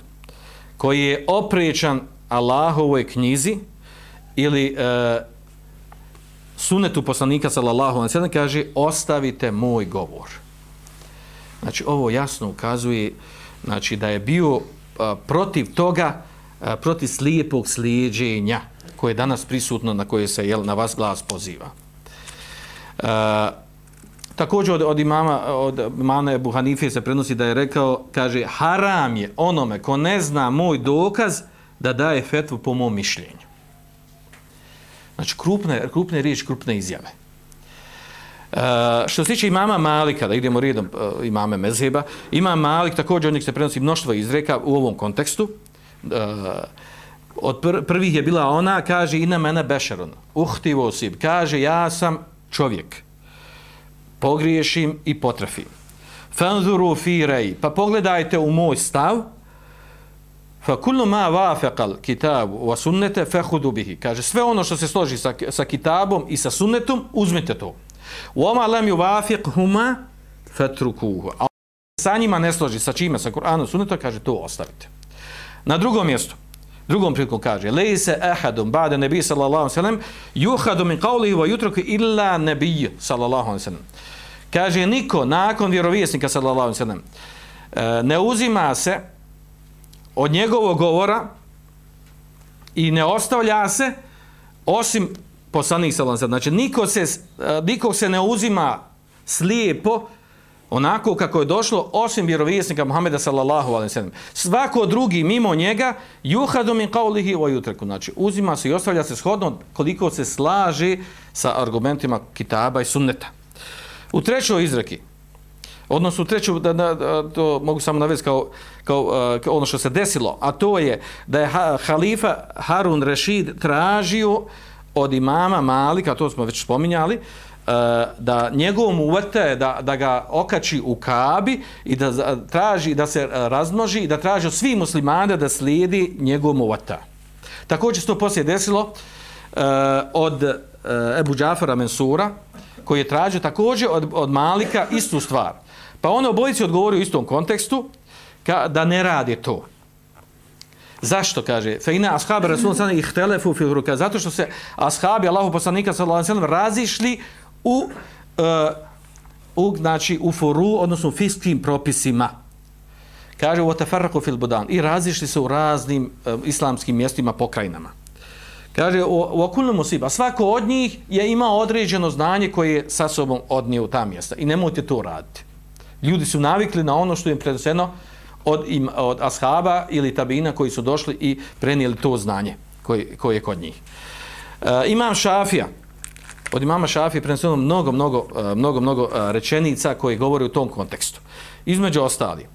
koji je opriječan Allahovoj knjizi ili e, sunetu poslanika sallallahu alejhi ve sellem kaže ostavite moj govor. Znači ovo jasno ukazuje znači da je bio a, protiv toga a, protiv slijepog slijedženja koje je danas prisutno na koje se jel na vas glas poziva. A, također od, od imama od imana Ebu Hanife se prenosi da je rekao kaže haram je onome ko ne zna moj dokaz da daje fetvu po mom mišljenju. Znači, krupne, krupne riječi, krupne izjave. Uh, što se tiče imama Malika, da idemo redom uh, imame Mezheba, ima Malik, također od njeg se prenosi mnoštvo izreka u ovom kontekstu. Uh, od pr prvih je bila ona, kaže, ina mene bešaron, uhtivo sib, kaže, ja sam čovjek, pogriješim i potrafim. Fanzuru fi rej, pa pogledajte u moj stav, fa kullu ma wafaqal kitab wa sunnata fakhudhu bihi. Kaže sve ono što se složi sa, sa kitabom i sa sunnetom uzmite to wa ma lam yuwafiqhuma fatrukuhu. A sa njima ne složi. Sa čime? Sa Kur'anom sunetom, kaže to ostavite. Na drugom mjestu drugom prilikom kaže lejse ahadun ba'da nebi sallallahu alejhi ve sellem yuhadu min qawlihi wa yutraku illa nabiy sallallahu alejhi ve sellem kaže niko nakon vjerovjesnika sallallahu alejhi ve sellem eh, ne uzima se od njegovog govora i ne ostavlja se osim poslanik sallallahu alejhi Znači, niko se, e, niko se ne uzima slijepo onako kako je došlo osim vjerovjesnika Muhameda sallallahu alejhi ve sellem. Svako drugi mimo njega juhadu min qawlihi wa yutraku. Znači, uzima se i ostavlja se shodno koliko se slaži sa argumentima kitaba i sunneta. U trećoj izreki, odnosno u treću, da, da, da, to mogu samo navesti kao, kao, e, kao ono što se desilo, a to je da je ha, halifa Harun Rashid tražio od imama Malika, to smo već spominjali, e, da njegovom uvrte da, da ga okači u kabi i da traži da se e, razmnoži i da traži od svih muslimana da slijedi njegovom uvrta. Također se to poslije desilo e, od Ebu Džafara Mensura, koji je tražio također od, od Malika istu stvar. Pa on obojici odgovorio u istom kontekstu ka, da ne radi to. Zašto kaže? Fe ina ashabi rasulullah sallallahu alejhi ihtelefu fi ruka. Zato što se ashabi Allahu poslanika sallallahu alejhi ve sellem razišli u uh, u znači u furu odnosno u fiskim propisima. Kaže u tafarraqu fil budan i razišli se u raznim uh, islamskim mjestima pokrajinama. Kaže u okulnom musiba svako od njih je imao određeno znanje koje je sa sobom odnio u ta mjesta i nemojte to raditi. Ljudi su navikli na ono što im predoseno od, im, od ashaba ili tabina koji su došli i prenijeli to znanje koje, koje je kod njih. E, imam Šafija, od imama Šafija prenoseno mnogo, mnogo, e, mnogo, mnogo e, rečenica koje govore u tom kontekstu. Između ostali,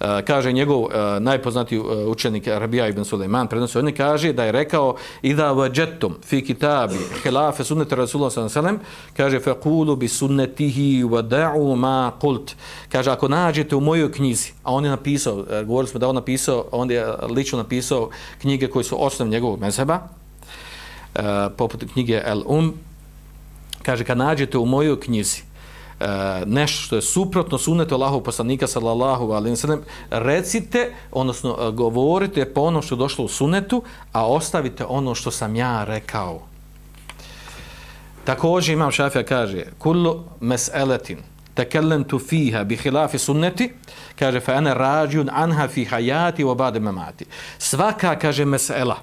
Eh, kaže njegov uh, najpoznatiji eh, učenik Rabija ibn Sulejman prenosi on kaže da je rekao Ida wajadtum fi kitabi khilaf sunnati rasulullah sallallahu alejhi ve sellem kaže faqulu bi sunnatihi wa da'u ma qult kaže ako nađete u mojoj knjizi a on je napisao govorili smo da on napisao on je lično napisao knjige koje su osnov njegovog mezheba uh, poput knjige El Um. Kaže kad nađete u mojoj knjizi E, nešto što je suprotno sunetu Allahov poslanika sallallahu alejhi ve sellem recite odnosno e, govorite po ono što je došlo u sunetu, a ostavite ono što sam ja rekao također imam šafija kaže kullu mas'alatin tekellentu fiha bi hilafi sunneti, kaže, fa ana rađun anha fi hayati wa obade mamati. Svaka, kaže, mesela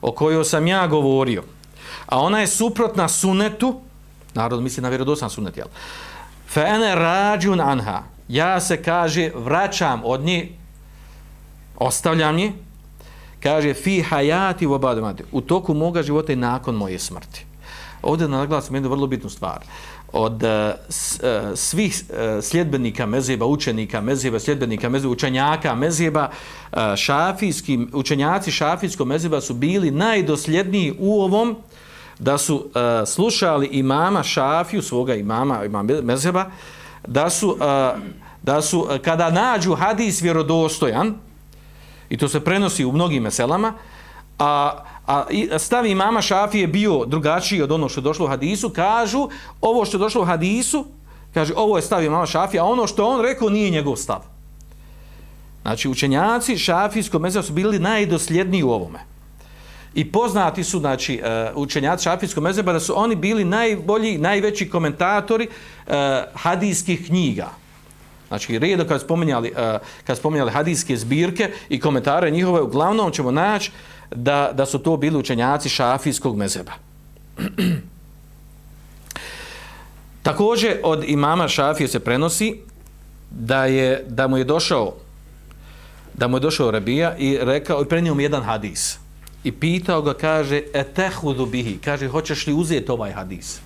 o kojoj sam ja govorio, a ona je suprotna sunnetu, narod misli na vjerodosan sunnet, jel? Fa ene rađun anha, ja se, kaže, vraćam od nje, ostavljam nje, kaže, fi hajati u obade u toku moga života i nakon moje smrti. Ovdje naglasim jednu vrlo bitnu stvar. Od uh, s, eh, svih uh, sljedbenika mezeba, učenika mezheba, sljedbenika mezeba, učenjaka mezheba, uh, šafijski, učenjaci šafijskog mezheba su bili najdosljedniji u ovom da su uh, slušali imama šafiju, svoga imama, imama Mezheba, da su, uh, da su uh, kada nađu hadis vjerodostojan, i to se prenosi u mnogim meselama, a a stav imama Šafije bio drugačiji od ono što je došlo u hadisu, kažu ovo što je došlo u hadisu, kaže ovo je stav imama Šafije, a ono što on rekao nije njegov stav. Znači učenjaci Šafijskog mezeva su bili najdosljedniji u ovome. I poznati su znači, e, učenjaci Šafijskog mezeba da su oni bili najbolji, najveći komentatori uh, hadijskih knjiga. Znači, redo kad spominjali, uh, kad spominjali hadijske zbirke i komentare njihove, uglavnom ćemo naći da, da su to bili učenjaci šafijskog mezeba. Također od imama šafije se prenosi da je da mu je došao da mu je došao Rabija i rekao i prenio mu jedan hadis. I pitao ga, kaže, etehudu bihi, kaže, hoćeš li uzeti ovaj hadis?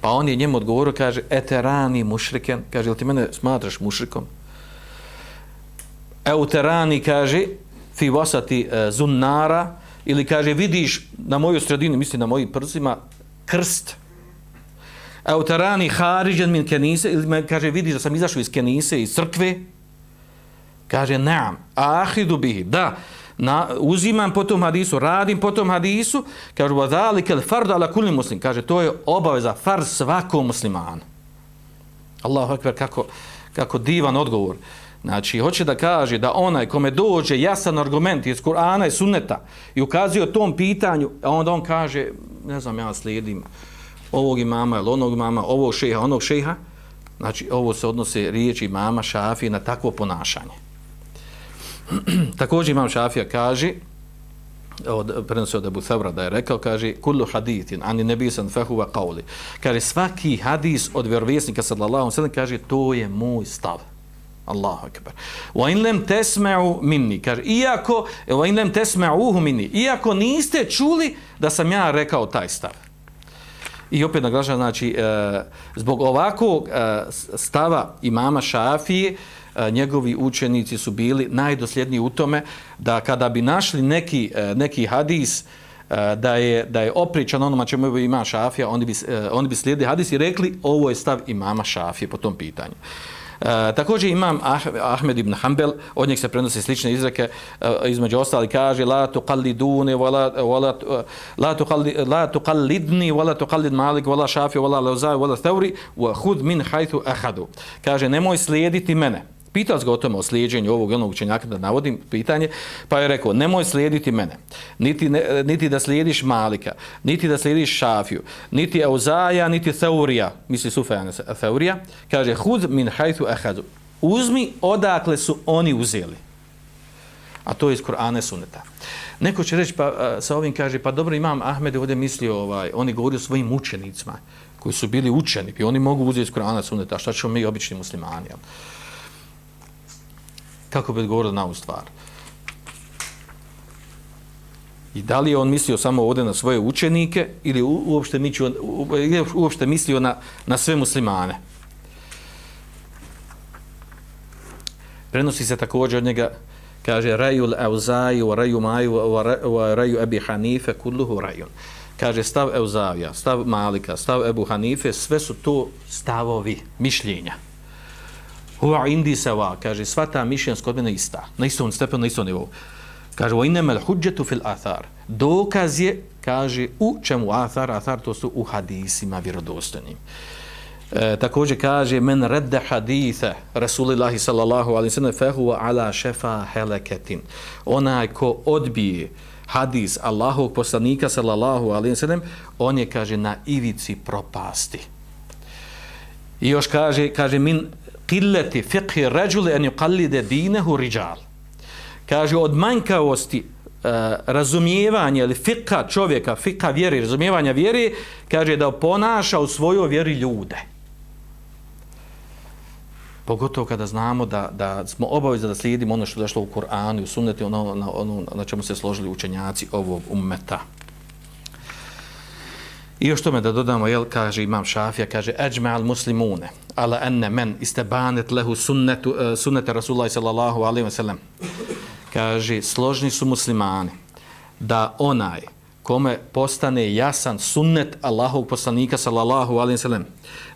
Pa on je njemu odgovorio, kaže, eterani mušriken, kaže, jel ti mene smatraš mušrikom? Euterani, kaže, fi wasati uh, e, zunnara. Ili kaže vidiš na moju sredinu, misli na moji prsima krst. Euterani hariđen min kenise. Ili me kaže vidiš da sam izašao iz kenise iz crkve? Kaže naam ahidu bihi. Da na, uzimam po tom hadisu, radim po tom hadisu, kaže, wa dhalike al fardu ala kulli muslim, kaže, to je obaveza far svakom muslimanu. Allahu ekber, kako, kako divan odgovor. Znači, hoće da kaže da onaj kome dođe jasan argument iz Kur'ana i Sunneta i ukazuje o tom pitanju, a onda on kaže, ne znam, ja slijedim ovog imama ili onog imama, ovog šeha, onog šeha, znači, ovo se odnose riječi imama Šafi na takvo ponašanje. Također imam Šafija kaže, od, prenosi od Abu Thavra da je rekao, kaže, kullu hadithin, ani nebisan fehuva qavli. Kaže, svaki hadis od vjerovjesnika sallallahu sallam, kaže, to je moj stav. Allahu akbar. Wa in lam tasma'u minni, kaže iako wa in lam tasma'uhu minni, iako niste čuli da sam ja rekao taj stav. I opet naglašavam, znači, e, zbog ovakvog e, stava imama Šafije, E, njegovi učenici su bili najdosljedniji u tome da kada bi našli neki, e, neki hadis e, da je, da je opričan onoma čemu ima Šafija, oni bi, oni bi slijedili hadis i rekli ovo je stav imama Šafije po tom pitanju. E, također imam ah, Ahmed ibn Hanbel, od njeg se prenosi slične izreke, e, između ostali kaže la tuqalliduni wala wala la tuqallid la tuqallidni wala tuqallid Malik wala Shafi wala Lawza'i wala Thawri wa khudh min haythu akhadu. Kaže nemoj slijediti mene. Pitao ga o tome o slijedjenju ovog onog učenjaka, da navodim pitanje, pa je rekao, nemoj slijediti mene, niti, ne, niti da slijediš Malika, niti da slijediš Šafiju, niti Auzaja, niti Theurija, misli Sufajana Theurija, kaže, hud min hajtu ahadu, uzmi odakle su oni uzeli. A to je iz Korane suneta. Neko će reći, pa sa ovim kaže, pa dobro imam Ahmed ovdje mislio, ovaj, oni govori o svojim učenicima, koji su bili učeni, i oni mogu uzeti iz Korana suneta, šta ćemo mi obični muslimani, jel? Kako bi odgovorio na ovu stvar. I da li je on mislio samo ovdje na svoje učenike ili uopšte, mislio, uopšte mislio na, na sve muslimane. Prenosi se također od njega, kaže, raju l'euzaju, raju maju, raju ebi hanife, kulluhu rajun. Kaže, stav Euzavija, stav Malika, stav Ebu Hanife, sve su to stavovi, mišljenja. Huwa indi sawa, kaže sva ta mišljenja kod mene ista, na istom stepenu, na istom nivou. Kaže wa inna al-hujjatu fil athar. Dokaz je, kaže u čemu athar, athar to su u hadisima vjerodostojnim. E, također kaže men radda haditha Rasulillahi sallallahu alaihi sallam fa huwa ala shafa halakatin. Onaj ko odbije hadis Allahovog poslanika sallallahu alaihi sallam, on je kaže na ivici propasti. I još kaže, kaže min qillati fiqhi rajuli an yuqallida dinahu rijal. Kaže od manjkavosti uh, razumijevanja ili fika čovjeka, fika vjeri, razumijevanja vjeri, kaže da ponaša u svojoj vjeri ljude. Pogotovo kada znamo da, da smo obavezni da slijedimo ono što je došlo u Koranu i u sunnetu, ono, ono, ono na čemu se složili učenjaci ovog ummeta. I još tome da dodamo, jel, kaže imam šafija, kaže, Eđme'al muslimune, ala enne men istebanet lehu sunnetu, uh, sunnete Rasulullah sallallahu alaihi wa sallam. Kaže, složni su muslimani da onaj kome postane jasan sunnet Allahov poslanika sallallahu alaihi wa sallam,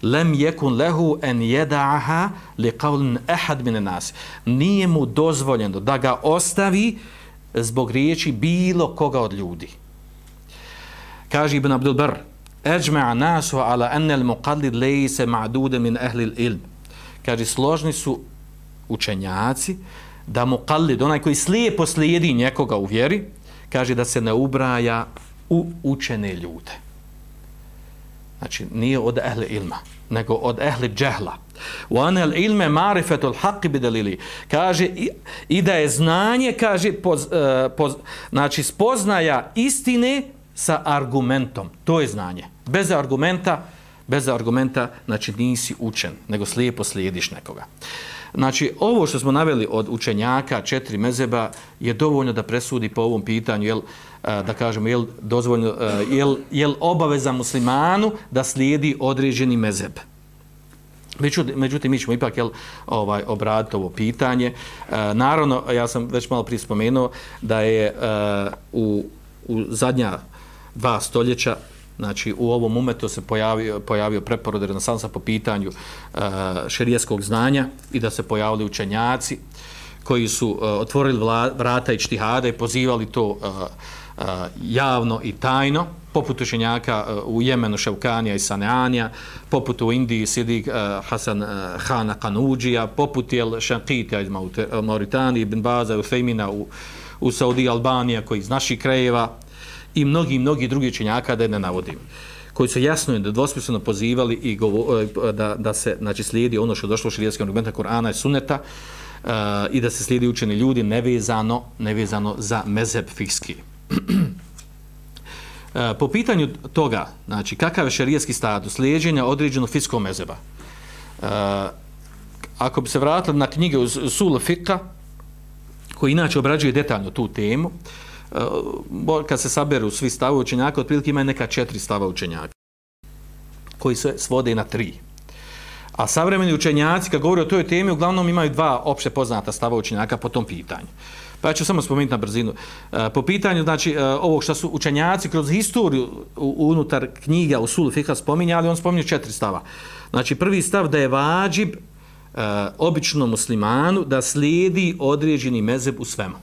lem jekun lehu en jeda'aha li qavlin ehad mine nas. Nije mu dozvoljeno da ga ostavi zbog riječi bilo koga od ljudi. Kaže Ibn Abdul Barr, Ejma'a nasu ala an al-muqallid laysa ma'duda min ahli al-ilm. Kaže složni su učenjaci da muqallid, onaj koji slijepo slijedi nekoga u vjeri, kaže da se ne ubraja u učene ljude. Znači, nije od ahli ilma, nego od ahli džehla. Wa an al-ilma ma'rifatu al-haqqi bidalili. Kaže i, i da je znanje, kaže, poz, uh, poz, znači spoznaja istine sa argumentom. To je znanje. Bez argumenta, bez argumenta, znači nisi učen, nego slijepo slijediš nekoga. Znači, ovo što smo naveli od učenjaka, četiri mezeba, je dovoljno da presudi po ovom pitanju, jel, da kažemo, jel, dozvoljno, jel, jel obaveza muslimanu da slijedi određeni mezeb. Međutim, međutim, mi ćemo ipak jel, ovaj, obraditi ovo pitanje. E, naravno, ja sam već malo prije spomenuo da je e, u, u zadnja dva stoljeća, znači u ovom umetu se pojavio, pojavio preporod renesansa po pitanju e, uh, šerijeskog znanja i da se pojavili učenjaci koji su uh, otvorili vla, vrata i čtihada i pozivali to uh, uh, javno i tajno, poput učenjaka uh, u Jemenu Ševkanija i Saneanija, poput u Indiji Sidik uh, Hasan uh, Hana Kanuđija, poput jel Šankitija iz Mauritanije, Ibn Baza, Ufejmina u, u Saudiji Albanija koji iz naših krajeva, i mnogi mnogi drugi činjaka da ne navodim koji su jasno i dvosmisleno pozivali i govo, e, da, da se znači slijedi ono što je došlo u šerijskom argumenta Kur'ana i Sunneta uh, i da se slijedi učeni ljudi nevezano nevezano za mezheb fikski. uh, po pitanju toga, znači kakav je šerijski status slijeđenja određenog fiskog mezheba. Uh, ako bi se vratili na knjige uz Sul koji inače obrađuje detaljno tu temu, eh, kad se saberu svi stavovi učenjaka, otprilike ima neka četiri stava učenjaka, koji se svode na tri. A savremeni učenjaci, kad govore o toj temi, uglavnom imaju dva opšte poznata stava učenjaka po tom pitanju. Pa ja ću samo spomenuti na brzinu. Eh, po pitanju, znači, eh, ovog što su učenjaci kroz historiju unutar knjiga u Sulu Fiha spominjali, on spominju četiri stava. Znači, prvi stav da je vađib Eh, uh, običnom muslimanu da slijedi određeni mezeb u svemu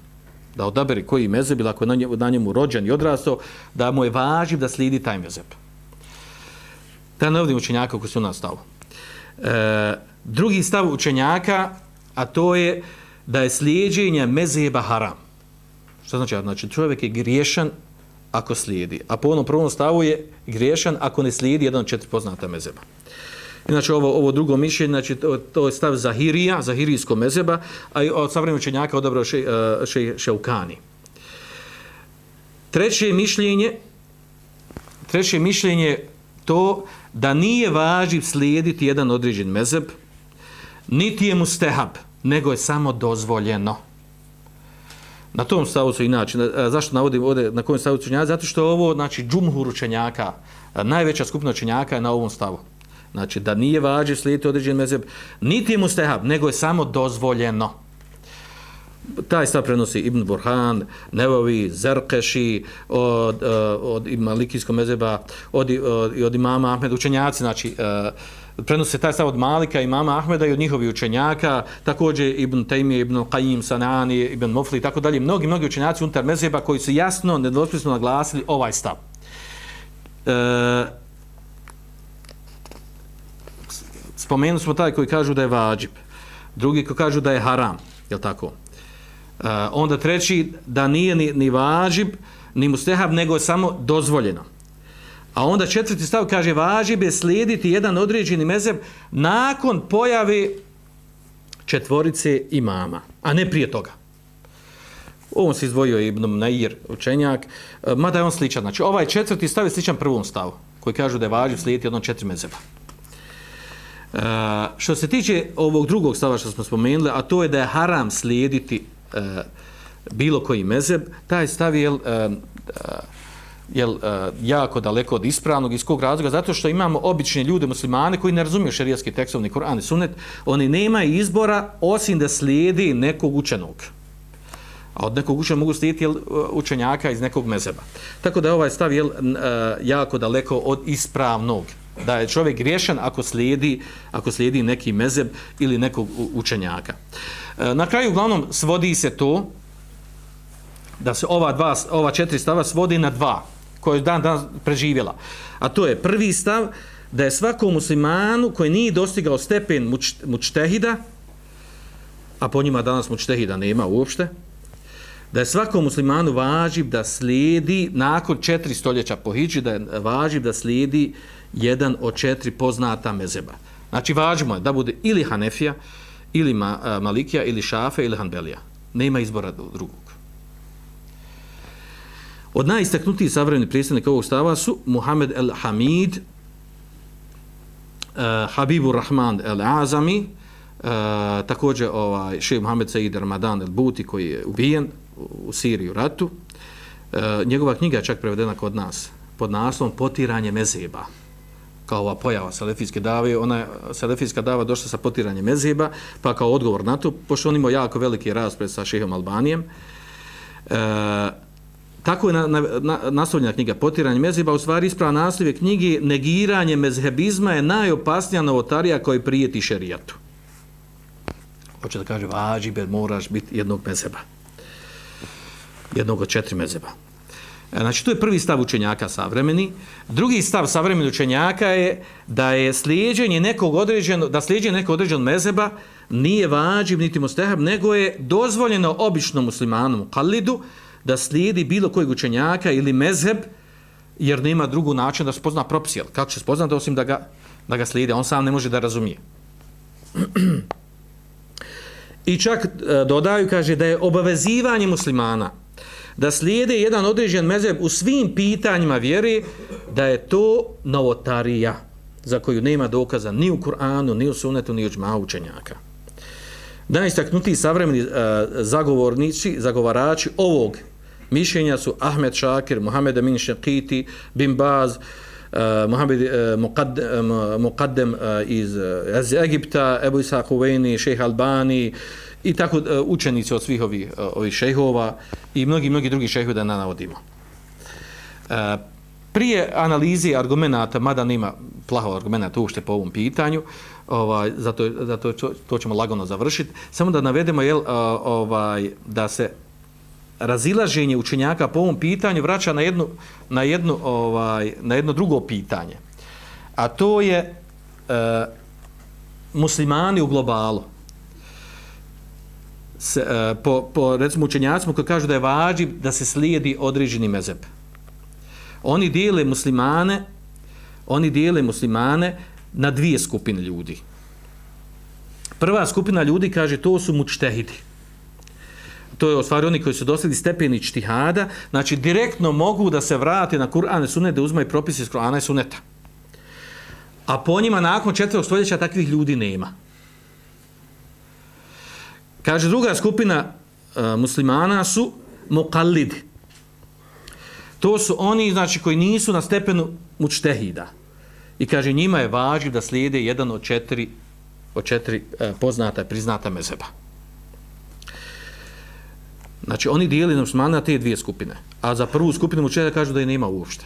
da odabere koji mezeb ili ako je na njemu, na njemu rođen i odrastao, da mu je važiv da slijedi taj mezeb. Da ne ovdje učenjaka koji su na stavu. E, eh, drugi stav učenjaka, a to je da je slijedženje mezeba haram. Što znači? Znači, čovjek je griješan ako slijedi. A po onom prvom stavu je griješan ako ne slijedi jedan od četiri poznata mezeba. Inače, ovo, ovo drugo mišljenje, znači, to, to je stav Zahirija, Zahirijskog mezeba, a od savremenog učenjaka odabrao še, e, še, Šeukani. Treće mišljenje, treće mišljenje to da nije važiv slijediti jedan određen mezeb, niti je mu stehab, nego je samo dozvoljeno. Na tom stavu su inače, zašto navodim ovdje na kojem stavu učenjaka? Zato što ovo, znači, džumhur učenjaka, najveća skupina učenjaka je na ovom stavu. Znači da nije vađiv slijediti određen mezheb, niti je mu stehab, nego je samo dozvoljeno. Taj stav prenosi Ibn Burhan, Nevovi, Zerkeši, od, eh, od, od Malikijskog mezeba, od, od, od imama Ahmed, učenjaci, znači, eh, prenose taj stav od Malika i Ahmeda i od njihovi učenjaka, također Ibn Taymi, Ibn Qayyim, Sanani, Ibn Mufli i tako dalje, mnogi, mnogi učenjaci unutar mezeba koji su jasno, nedospisno naglasili ovaj stav. E, spomenuli smo taj koji kažu da je vađib, drugi koji kažu da je haram, je tako? E, onda treći da nije ni, ni vađib, ni mustehab, nego je samo dozvoljeno. A onda četvrti stav kaže važib je slijediti jedan određeni mezeb nakon pojave četvorice imama, a ne prije toga. Ovom se izdvojio Ibn Nair, učenjak, e, mada je on sličan. Znači, ovaj četvrti stav je sličan prvom stavu, koji kažu da je važib slijediti jedno četiri mezeba. Uh, što se tiče ovog drugog stava što smo spomenuli, a to je da je haram slijediti uh, bilo koji mezeb, taj stav je uh, uh, jel, uh, jako daleko od ispravnog, iz kog razloga? Zato što imamo obične ljude, muslimane, koji ne razumiju šarijatski tekstovni Koran i Sunnet, oni nemaju izbora osim da slijedi nekog učenog. A od nekog učenog mogu slijediti jel, učenjaka iz nekog mezeba. Tako da ovaj stav je uh, jako daleko od ispravnog da je čovjek griješan ako slijedi, ako slijedi neki mezeb ili nekog učenjaka. E, na kraju uglavnom svodi se to da se ova dva ova četiri stava svodi na dva koje je dan dan preživjela. A to je prvi stav da je svakom muslimanu koji nije dostigao stepen muč, mučtehida, a po njima danas mučtehida nema uopšte, da je svakom muslimanu važib da slijedi nakon četiri stoljeća po hiđi, da je važib da slijedi jedan od četiri poznata mezeba. Znači, važimo je da bude ili Hanefija, ili Ma, Malikija, ili Šafe, ili Hanbelija. Nema izbora drugog. Od najistaknutijih savremenih predstavnika ovog stava su Muhammed el-Hamid, uh, Habibur Rahman el-Azami, uh, također ovaj, šeji Muhammed Said Ramadan el-Buti koji je ubijen u Siriju ratu. Uh, njegova knjiga je čak prevedena kod nas pod naslovom Potiranje mezeba kao ova pojava selefijske dave, ona je, selefijska dava došla sa potiranjem mezheba, pa kao odgovor na to, pošto on imao jako veliki raspred sa šehom Albanijem, e, tako je na, na, na, naslovljena knjiga Potiranje mezheba, u stvari isprava naslov knjige Negiranje mezhebizma je najopasnija novotarija koji prijeti šerijatu. Hoće da kaže, vađi, moraš biti jednog mezheba. Jednog od četiri mezheba. E, znači, to je prvi stav učenjaka savremeni. Drugi stav savremeni učenjaka je da je slijedženje nekog određeno, da slijedženje nekog određenog mezeba nije vađiv niti mustehab, nego je dozvoljeno običnom muslimanu kalidu da slijedi bilo kojeg učenjaka ili mezheb, jer nema drugu način da spozna propis. Kako će spoznati osim da ga, da ga slijedi? On sam ne može da razumije. I čak e, dodaju, kaže, da je obavezivanje muslimana da slijede jedan određen mezeb u svim pitanjima vjere, da je to novotarija za koju nema dokaza ni u Kur'anu, ni u sunetu, ni u džma učenjaka. Najistaknutiji savremeni uh, zagovornici, zagovarači ovog mišljenja su Ahmed Šakir, Mohamed Amin Šakiti, Bin Baz, uh, Mohamed uh, Muqaddem uh, iz, uh, iz Egipta, Ebu Isa Huveni, Šeha Albani, uh, i tako e, učenici od svih ovih, e, ovih šejhova i mnogi mnogi drugi šejhovi da navodimo. E, prije analize argumenata, mada nema plaho argumenata uopšte po ovom pitanju, ovaj, zato, zato to, to ćemo lagano završiti, samo da navedemo jel, ovaj, da se razilaženje učenjaka po ovom pitanju vraća na jednu, na jednu, ovaj, na jedno drugo pitanje. A to je e, muslimani u globalu se, uh, po, po recimo učenjacima koji kažu da je vađi da se slijedi određeni mezeb. Oni dijele muslimane oni dijele muslimane na dvije skupine ljudi. Prva skupina ljudi kaže to su mučtehidi. To je ostvari oni koji su dosljedi stepeni čtihada, znači direktno mogu da se vrate na Kur'an i Sunnet da uzmaju propise iz Kur'ana i Sunneta. A po njima nakon četvrog stoljeća takvih ljudi nema. Kaže, druga skupina uh, muslimana su mokallidi. To su oni, znači, koji nisu na stepenu mučtehida. I kaže, njima je važiv da slijede jedan od četiri, od četiri uh, poznata i priznata mezeba. Znači, oni dijeli na muslimana na te dvije skupine. A za prvu skupinu mučtehida kažu da je nema uopšte.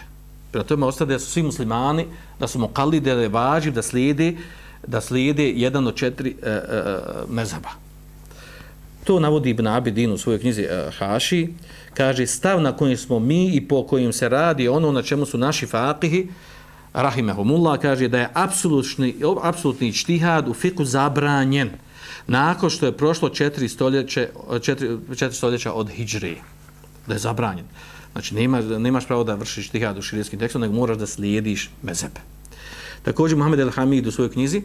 Prema tome ostade da su svi muslimani, da su mokallidi, da je važiv da slijede, da slijede jedan od četiri e, uh, uh, mezeba. To navodi Ibn Abidin u svojoj knjizi uh, Haši. Kaže, stav na kojem smo mi i po kojim se radi ono na čemu su naši fakihi, Rahimehumullah, kaže da je apsolutni, apsolutni čtihad u fiku zabranjen nakon što je prošlo četiri stoljeće, četiri, četiri stoljeća od hijđri. da je zabranjen. Znači, nema, nemaš pravo da vršiš čtihad u širijskim tekstom, nego moraš da slijediš mezebe. Također, Muhammed el-Hamid u svojoj knjizi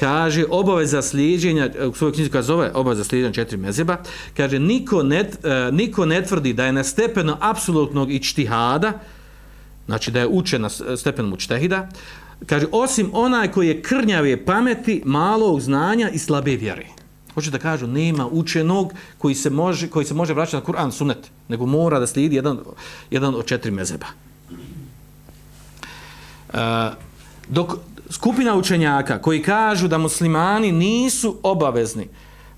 kaže obaveza slijedjenja, e, u svojoj knjizi koja zove obaveza slijedjenja četiri mezeba, kaže niko ne, uh, niko ne tvrdi da je na stepenu apsolutnog ičtihada, znači da je učen na e, stepenu učtehida, kaže osim onaj koji je krnjave pameti, malog znanja i slabe vjere. Hoće da kažu, nema učenog koji se može, koji se može vraćati na Kur'an sunnet nego mora da slijedi jedan, jedan od četiri mezeba. Uh, dok skupina učenjaka koji kažu da muslimani nisu obavezni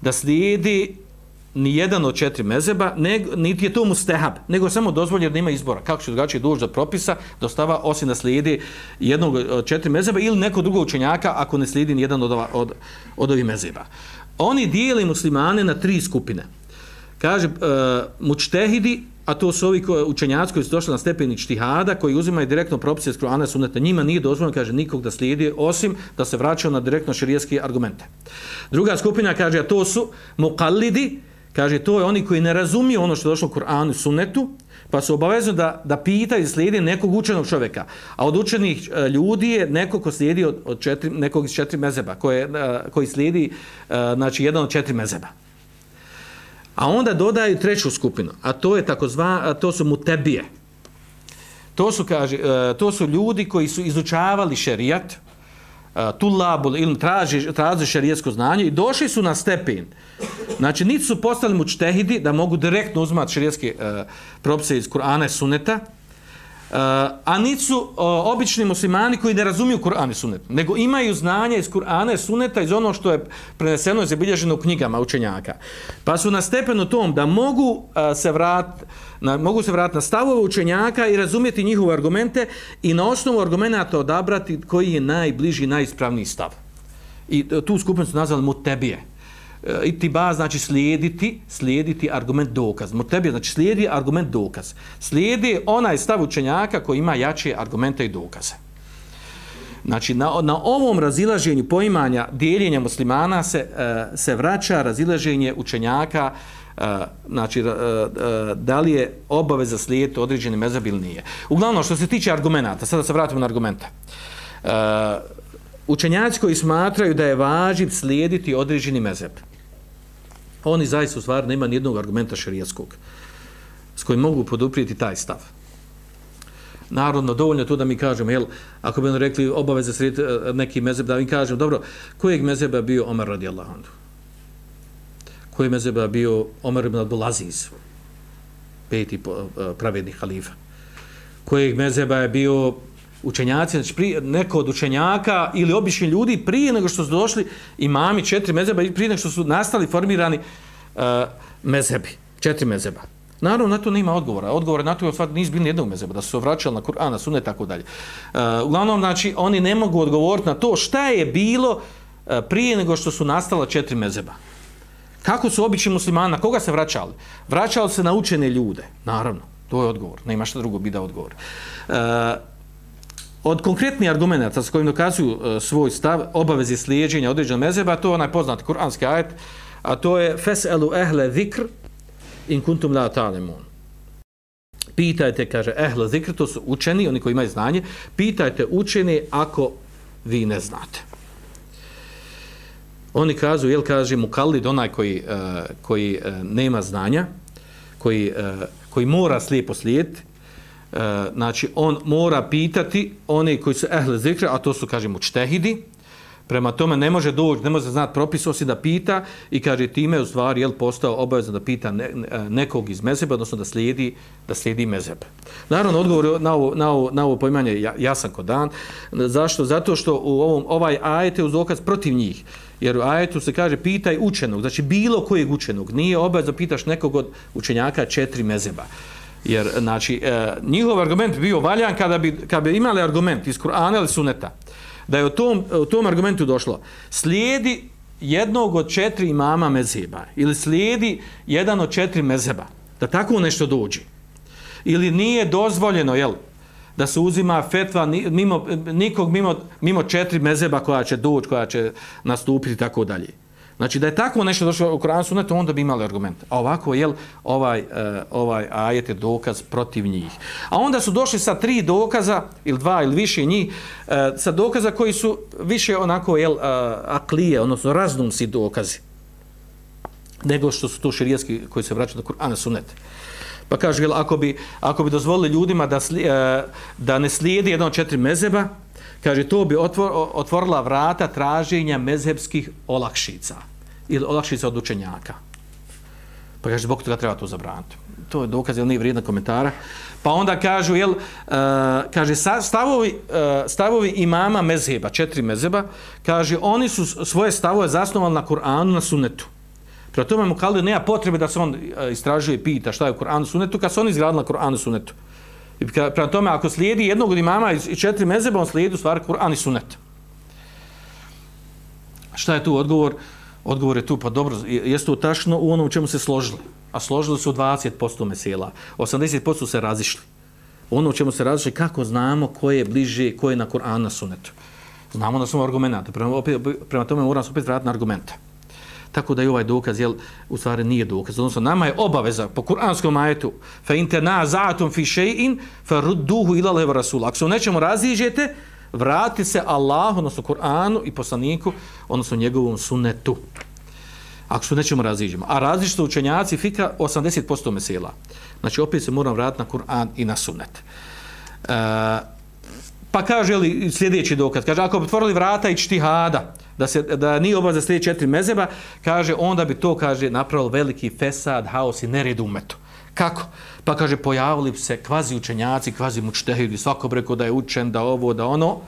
da slijedi ni jedan od četiri mezeba, niti je to mustehab, nego samo dozvolje da ima izbora. Kako će drugačije duž da propisa, dostava osim da slijedi jednog od četiri mezeba ili neko drugo učenjaka ako ne slijedi ni jedan od, ova, od, od ovih mezeba. Oni dijeli muslimane na tri skupine. Kaže, e, mučtehidi, a to su ovi učenjaci koji su došli na stepeni čtihada, koji uzimaju direktno propise iz Kur'ana suneta, njima nije dozvoljeno, kaže, nikog da slijedi, osim da se vraćaju na direktno širijeske argumente. Druga skupina, kaže, a to su muqallidi, kaže, to je oni koji ne razumiju ono što je došlo u Kur'anu sunnetu, pa su obavezno da, da pita i slijedi nekog učenog čovjeka. A od učenih e, ljudi je neko ko slijedi od, od četiri, nekog iz četiri mezeba, koje, e, koji slijedi e, znači, jedan od četiri mezeba. A onda dodaju treću skupinu, a to je takozva, to su mutebije. To su, kaže, e, to su ljudi koji su izučavali šerijat, e, tulabul ilm, traži, traži šerijetsko znanje i došli su na stepen. Znači, niti su postali mučtehidi da mogu direktno uzmati šerijetske uh, e, propise iz Kur'ana i Suneta, Uh, a niti su uh, obični muslimani koji ne razumiju Kur'an i Sunet, nego imaju znanje iz Kur'ana i Suneta iz ono što je preneseno i zabilježeno u knjigama učenjaka. Pa su na stepenu tom da mogu uh, se vratiti na, mogu se vratiti na stavove učenjaka i razumjeti njihove argumente i na osnovu argumenta odabrati koji je najbliži, najispravniji stav. I tu skupinu su nazvali mutebije. Uh, E, itiba znači slijediti, slijediti argument dokaz. Mutebija znači slijedi argument dokaz. Slijedi onaj stav učenjaka koji ima jače argumente i dokaze. Znači, na, na ovom razilaženju poimanja dijeljenja muslimana se, e, se vraća razilaženje učenjaka e, znači, da li je obaveza slijediti određeni mezab ili nije. Uglavnom, što se tiče argumenta, sada se vratimo na argumente. Učenjaci koji smatraju da je važiv slijediti određeni mezeb. Oni zaista u stvari nema nijednog argumenta šarijetskog s kojim mogu poduprijeti taj stav. Narodno, dovoljno to da mi kažemo, jel, ako bi oni rekli obaveze sred e, neki mezeb, da mi kažemo, dobro, kojeg mezeba bio Omer radijallahu anhu? Koji mezeba bio Omer ibn Abdulaziz, peti pravednih pravedni halifa? Kojeg mezeba je bio učenjaci, znači prije, neko od učenjaka ili obični ljudi prije nego što su došli imami četiri mezeba i prije nego što su nastali formirani e, uh, mezebi, četiri mezeba. Naravno, na to nema odgovora. Odgovor na to je stvar nisu bili nijednog mezeba, da su se vraćali na Kur'ana, sunne, tako dalje. Uh, uglavnom, znači, oni ne mogu odgovoriti na to šta je bilo uh, prije nego što su nastala četiri mezeba. Kako su obični muslimani, na koga se vraćali? Vraćali se na učene ljude, naravno. To je odgovor, nema šta drugo bi da odgovor. Uh, od konkretnih argumenta s kojim dokazuju uh, svoj stav, obavezi slijedženja određenog mezeba, to je onaj poznati kuranski ajet, a to je Fes'elu ehle zikr in kuntum la ta'lemun. Pitajte, kaže, ehle zikr, to su učeni, oni koji imaju znanje, pitajte učeni ako vi ne znate. Oni kažu, jel kaže mu kalid, onaj koji, uh, koji uh, nema znanja, koji, uh, koji mora slijepo slijediti, E, znači on mora pitati one koji su ehle zikre, a to su kažemo čtehidi, prema tome ne može doći, ne može znati propis osim da pita i kaže time u stvari jel postao obavezan da pita ne, e, nekog iz mezeba, odnosno da slijedi, da slijedi mezeb. Naravno, odgovor na ovo, na ovo, na ovo pojmanje ja, jasan kod dan. Zašto? Zato što u ovom, ovaj ajet je uz dokaz protiv njih. Jer u ajetu se kaže pitaj učenog, znači bilo kojeg učenog, nije obavezno pitaš nekog od učenjaka četiri mezeba. Jer, znači, e, njihov argument bio valjan kada bi, kada bi imali argument iz Kur'ana ili Suneta, da je u tom, u tom argumentu došlo, slijedi jednog od četiri imama mezeba, ili slijedi jedan od četiri mezeba, da tako nešto dođe. Ili nije dozvoljeno, jel, da se uzima fetva mimo, nikog mimo, mimo četiri mezeba koja će doći, koja će nastupiti, tako dalje. Znači da je tako nešto došlo u Kur'anu sunetu, onda bi imali argument. A ovako, jel, ovaj, uh, ovaj ajet je dokaz protiv njih. A onda su došli sa tri dokaza, ili dva ili više njih, uh, sa dokaza koji su više onako, jel, uh, aklije, odnosno raznumsi dokazi. Nego što su to širijetski koji se vraćaju na Kur'an sunnet. Pa kaže, jel, ako bi, ako bi dozvolili ljudima da, sli, uh, da ne slijedi jedno od četiri mezeba, kaže, to bi otvor, otvorila vrata traženja mezhebskih olakšica ili olakšica od učenjaka. Pa kaže, zbog toga treba to zabraniti. To je dokaz, jel nije vrijedna komentara. Pa onda kažu, jel, uh, kaže, stavovi, uh, stavovi imama mezheba, četiri mezheba, kaže, oni su svoje stavove zasnovali na Kur'anu, na sunetu. Prema tome mu kalio, nema potrebe da se on e, istražuje i pita šta je u Kur'anu sunetu, kad se on izgradili na Kur'anu sunetu. I prema tome, ako slijedi jednog od imama i četiri mezeba, on slijedi u stvari Kur'an i sunet. Šta je tu odgovor? Odgovor je tu, pa dobro, jeste to tačno u onom u čemu se složili. A složili su 20% mesela. 80% se razišli. Ono u čemu se razišli, kako znamo ko je bliže, ko je na Kur'an na sunetu. Znamo da smo argumentate. Prema, prema tome moram se opet vratiti na argumente. Tako da i ovaj dokaz, jel, u stvari nije dokaz. Odnosno, nama je obaveza po kuranskom ajetu fa interna za'atum fi shay'in fa rudduhu ila leva rasul. Ako se u nečemu raziđete, vrati se Allahu, odnosno Kur'anu i poslaniku, odnosno njegovom sunnetu. Ako su nećemo raziđemo. A različite učenjaci fika 80% mesela. Znači, opet se moram vratiti na Kur'an i na sunnet. E, pa kaže li sljedeći dokaz, kaže, ako bi otvorili vrata i čtihada, da se da nije obaveza sljedeći četiri mezeba, kaže onda bi to kaže napravilo veliki fesad, haos i nered umetu. Kako? Pa kaže pojavili se kvazi učenjaci, kvazi mučtehidi, svako breko da je učen, da ovo, da ono.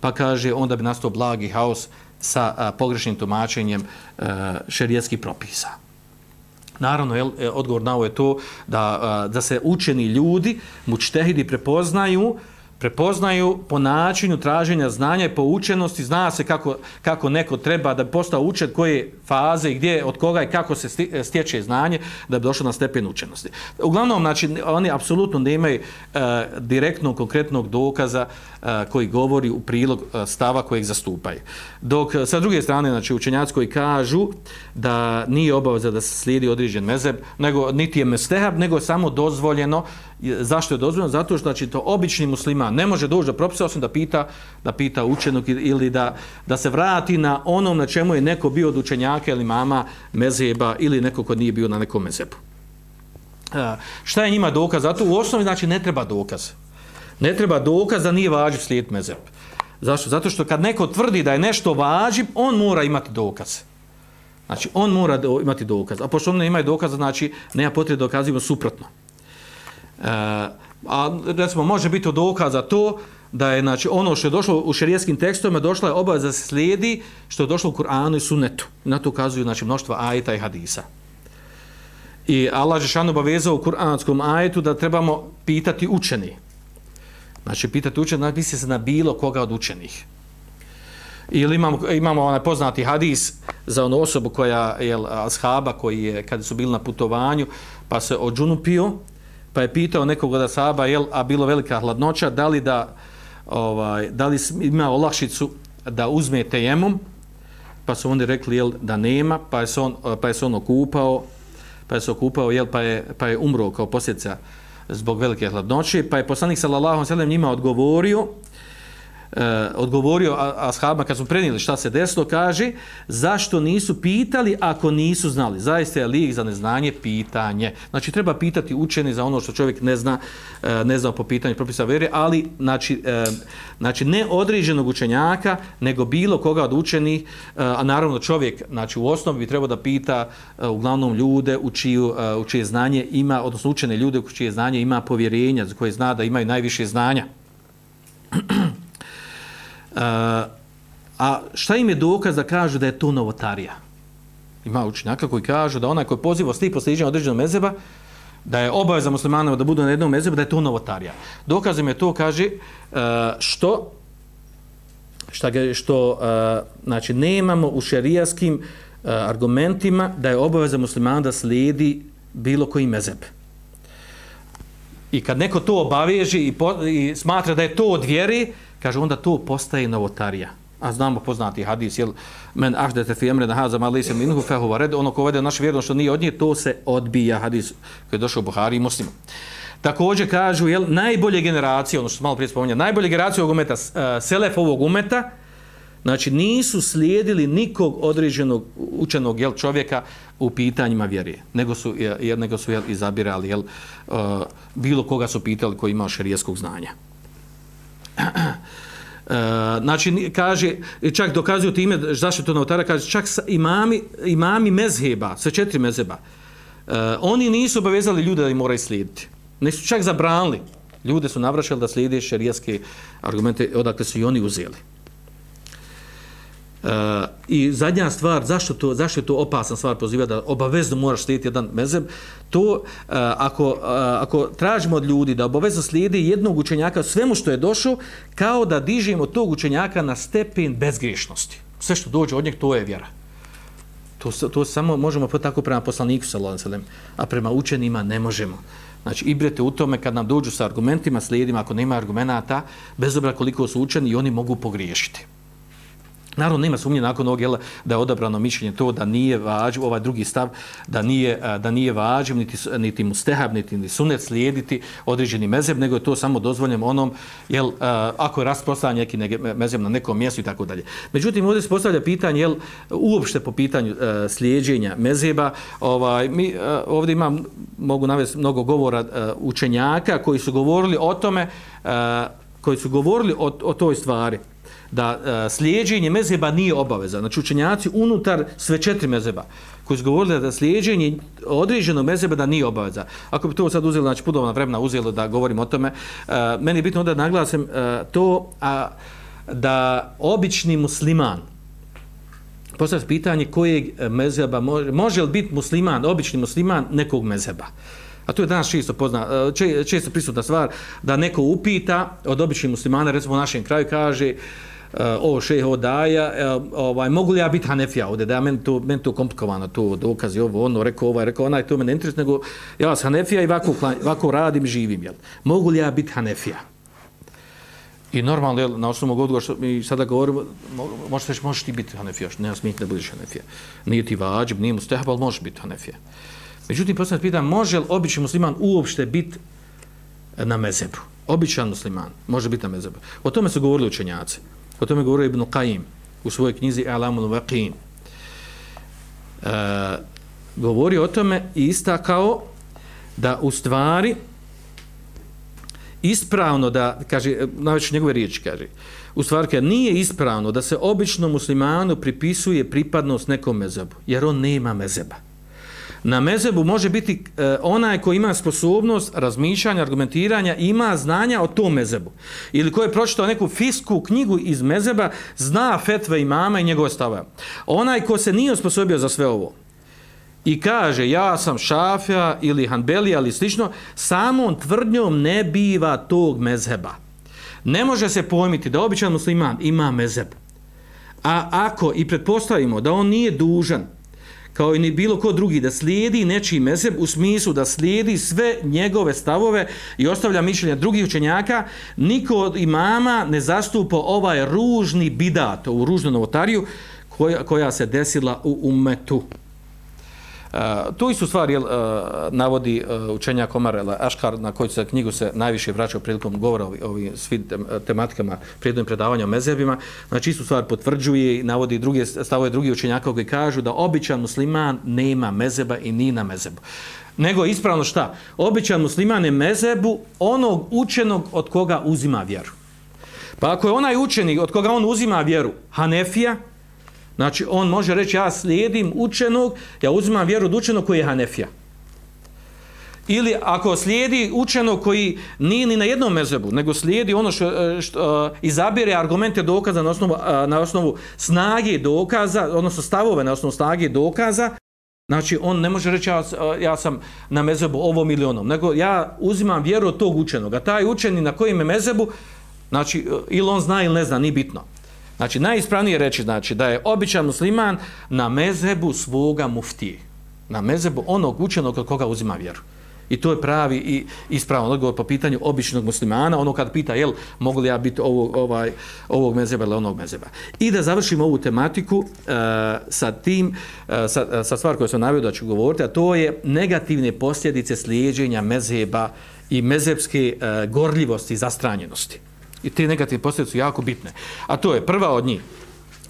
Pa kaže onda bi nastao blagi haos sa a, pogrešnim tumačenjem e, a, šerijetskih propisa. Naravno, jel, e, odgovor na ovo je to da, a, da se učeni ljudi, mučtehidi prepoznaju prepoznaju po načinu traženja znanja i po učenosti, zna se kako, kako neko treba da bi postao učen, koje faze i gdje, od koga i kako se stječe znanje da bi došao na stepen učenosti. Uglavnom, znači, oni apsolutno ne imaju e, direktnog, konkretnog dokaza e, koji govori u prilog e, stava kojeg zastupaju. Dok, e, sa druge strane, znači, učenjaci koji kažu da nije obaveza da se slijedi određen mezeb, nego niti je mestehab, nego samo dozvoljeno zašto je dozvoljeno? Zato što znači, to obični musliman ne može doći do propisa osim da pita, da pita učenog ili da, da se vrati na onom na čemu je neko bio od učenjaka ili mama mezeba ili neko ko nije bio na nekom mezebu. E, šta je njima dokaz? Zato u osnovi znači ne treba dokaz. Ne treba dokaz da nije važiv slijed mezeb. Zašto? Zato što kad neko tvrdi da je nešto važiv, on mora imati dokaz. Znači, on mora do, imati dokaz. A pošto on ne ima dokaz, znači, nema potrebe dokazivati suprotno. A recimo može biti dokaz za to da je znači ono što je došlo u šerijskim tekstovima došla je obaveza da se slijedi što je došlo u Kur'anu i Sunnetu. Na to ukazuju znači mnoštva ajeta i hadisa. I Allah je šan obavezao u Kur'anskom ajetu da trebamo pitati učeni. Znači pitati učeni, znači misli se na bilo koga od učenih. Ili imamo, imamo onaj poznati hadis za onu osobu koja je ashaba koji je kada su bili na putovanju pa se odžunupio pa je pitao nekog od asaba, jel, a bilo velika hladnoća, da li, da, ovaj, da li ima olakšicu da uzme tejemum, pa su oni rekli jel, da nema, pa je se on, pa je se on okupao, pa je se okupao, jel, pa, je, pa je umro kao posljedica zbog velike hladnoće, pa je poslanik sallallahu alejhi ve sellem njima odgovorio, e, odgovorio ashabima kad su prenijeli šta se desilo, kaže zašto nisu pitali ako nisu znali. Zaista je lijek za neznanje pitanje. Znači treba pitati učeni za ono što čovjek ne zna, e, ne zna po pitanju propisa vere, ali znači, e, znači ne određenog učenjaka, nego bilo koga od učenih, e, a naravno čovjek znači, u osnovi bi trebao da pita e, uglavnom ljude u, čiju, e, u čije znanje ima, odnosno učene ljude u čije znanje ima povjerenja, za koje zna da imaju najviše znanja a šta im je dokaz da kažu da je to novotarija? Ima učinjaka koji kažu da onaj koji poziva slipo posljeđenja određenog mezeba, da je obaveza muslimanova da budu na jednom mezebu, da je to novotarija. Dokaz im je to, kaže, e, što šta ga, što e, znači nemamo u šerijaskim e, argumentima da je obaveza muslimana da slijedi bilo koji mezeb. I kad neko to obaveži i, po, i smatra da je to od vjeri, kaže onda to postaje novotarija. a znamo poznati hadis, jel, men ahdete fi emre nahaza ma lise minhu fehu red, ono ko vede naš vjerno što nije od nje, to se odbija hadis koji je došao u Buhari i muslimu. Također kažu, jel, najbolje generacije, ono što malo prije spomenuli, najbolje generacije ovog umeta, e, selef ovog umeta, znači nisu slijedili nikog određenog učenog jel, čovjeka u pitanjima vjere, nego su, jel, nego su jel, izabirali jel, e, bilo koga su pitali koji ima šerijeskog znanja. E, znači, kaže, čak dokazuju time, zašto to notara, kaže, čak imami, imami mezheba, sve četiri mezheba, uh, oni nisu obavezali ljude da im moraju slijediti. Nisu čak zabranili. Ljude su navraćali da slijede šerijaske argumente, odakle su i oni uzeli. Uh, I zadnja stvar, zašto, to, zašto je to opasna stvar poziva da obavezno moraš slijediti jedan mezeb, to uh, ako, uh, ako tražimo od ljudi da obavezno slijedi jednog učenjaka svemu što je došao, kao da dižimo tog učenjaka na stepen bezgrišnosti. Sve što dođe od njeg, to je vjera. To, to samo možemo tako prema poslaniku sallallahu a prema učenima ne možemo. Znači, ibrete u tome kad nam dođu sa argumentima, slijedima, ako nema argumenta, bez obra koliko su učeni, i oni mogu pogriješiti. Naravno, nema sumnje nakon ovog jela da je odabrano mišljenje to da nije vađiv, ovaj drugi stav, da nije, da nije vađiv, niti, niti mu stehab, niti, niti sunet slijediti određeni mezeb, nego je to samo dozvoljeno onom, jel, ako je rasprostavljan neki mezeb na nekom mjestu i tako dalje. Međutim, ovdje se postavlja pitanje, jel, uopšte po pitanju slijedženja mezeba, ovaj, mi ovdje imam, mogu navesti mnogo govora učenjaka koji su govorili o tome, koji su govorili o, o toj stvari, da e, slijedženje mezeba nije obaveza. Znači učenjaci unutar sve četiri mezeba koji su govorili da slijedženje određenog mezeba da nije obaveza. Ako bi to sad uzeli, znači pudovna vremena uzeli da govorim o tome, e, meni je bitno da naglasim e, to a, da obični musliman postavlja pitanje kojeg mezeba može, može li biti musliman, obični musliman nekog mezeba. A to je danas često, pozna, e, često prisutna stvar da neko upita od običnih muslimana, recimo u našem kraju, kaže uh, Eh, uh, o šeho daja, uh, eh, ovaj, mogu li ja biti Hanefija ovdje, da ja meni to, meni to komplikovano, to dokazi ovo, ono, rekao ovaj, rekao onaj, to mene interes, nego ja sam Hanefija i ovako, ovako radim, živim, jel? Mogu li ja biti Hanefija? I normalno, jel, na osnovu odgovora što mi sada govorimo, možeš reći, možeš ti biti Hanefija, što nema smijeti da budeš Hanefija. Nije ti vađib, nije mu stehab, ali možeš biti Hanefija. Međutim, posljedno pitan, može li običan musliman uopšte biti na mezebu? Običan musliman može biti na mezebu. O tome su govorili učenjaci. O tome govorio Ibn Qayyim u svojoj knjizi Alamul Waqin. E, govori o tome i istakao da u stvari ispravno da, kaže, najveće njegove riječi kaže, u stvari kaže, nije ispravno da se običnom muslimanu pripisuje pripadnost nekom mezebu, jer on nema mezeba. Na mezebu može biti e, onaj koji ima sposobnost razmišljanja, argumentiranja, ima znanja o tom mezebu. Ili ko je pročitao neku fisku knjigu iz mezeba, zna fetve imama i njegove stave. Onaj ko se nije osposobio za sve ovo i kaže ja sam šafja ili hanbelija ili slično, samom tvrdnjom ne biva tog mezheba. Ne može se pojmiti da običan musliman ima mezeb. A ako i pretpostavimo da on nije dužan kao i ni bilo ko drugi, da slijedi nečiji mezeb u smislu da slijedi sve njegove stavove i ostavlja mišljenja drugih učenjaka, niko od imama ne zastupa ovaj ružni bidat, u ružnu novotariju, koja, koja se desila u umetu. E, to isto stvar jel, uh, navodi e, uh, učenja Komarela Aškar, na koju se knjigu se najviše vraća prilikom govora o ovim svim tematikama prijednim predavanja o mezebima. Znači, istu stvar potvrđuje i navodi druge stavove drugi učenjaka koji kažu da običan musliman nema mezeba i ni na mezebu. Nego ispravno šta? Običan musliman je mezebu onog učenog od koga uzima vjeru. Pa ako je onaj učenik od koga on uzima vjeru, Hanefija, Znači, on može reći, ja slijedim učenog, ja uzimam vjeru od učenog koji je Hanefija. Ili ako slijedi učenog koji nije ni na jednom mezebu, nego slijedi ono što, e, što uh, izabire argumente dokaza na osnovu, uh, na osnovu snage dokaza, odnosno stavove na osnovu snage dokaza, znači on ne može reći, ja, ja sam na mezebu ovom ili onom, nego ja uzimam vjeru od tog učenog. A taj učeni na kojim je mezebu, znači, ili on zna ili ne zna, nije bitno. Znači, najispravnije reći znači, da je običan musliman na mezebu svoga muftije. Na mezebu onog učenog od koga uzima vjeru. I to je pravi i ispravan odgovor po pitanju običnog muslimana, ono kad pita, jel, mogu li ja biti ovog, ovaj, ovog mezeba ili onog mezeba. I da završimo ovu tematiku uh, sa tim, uh, sa, e, sa stvar koju sam navio da ću govoriti, a to je negativne posljedice slijeđenja mezeba i mezebske uh, gorljivosti i zastranjenosti. I te negativne posljedice su jako bitne. A to je prva od njih,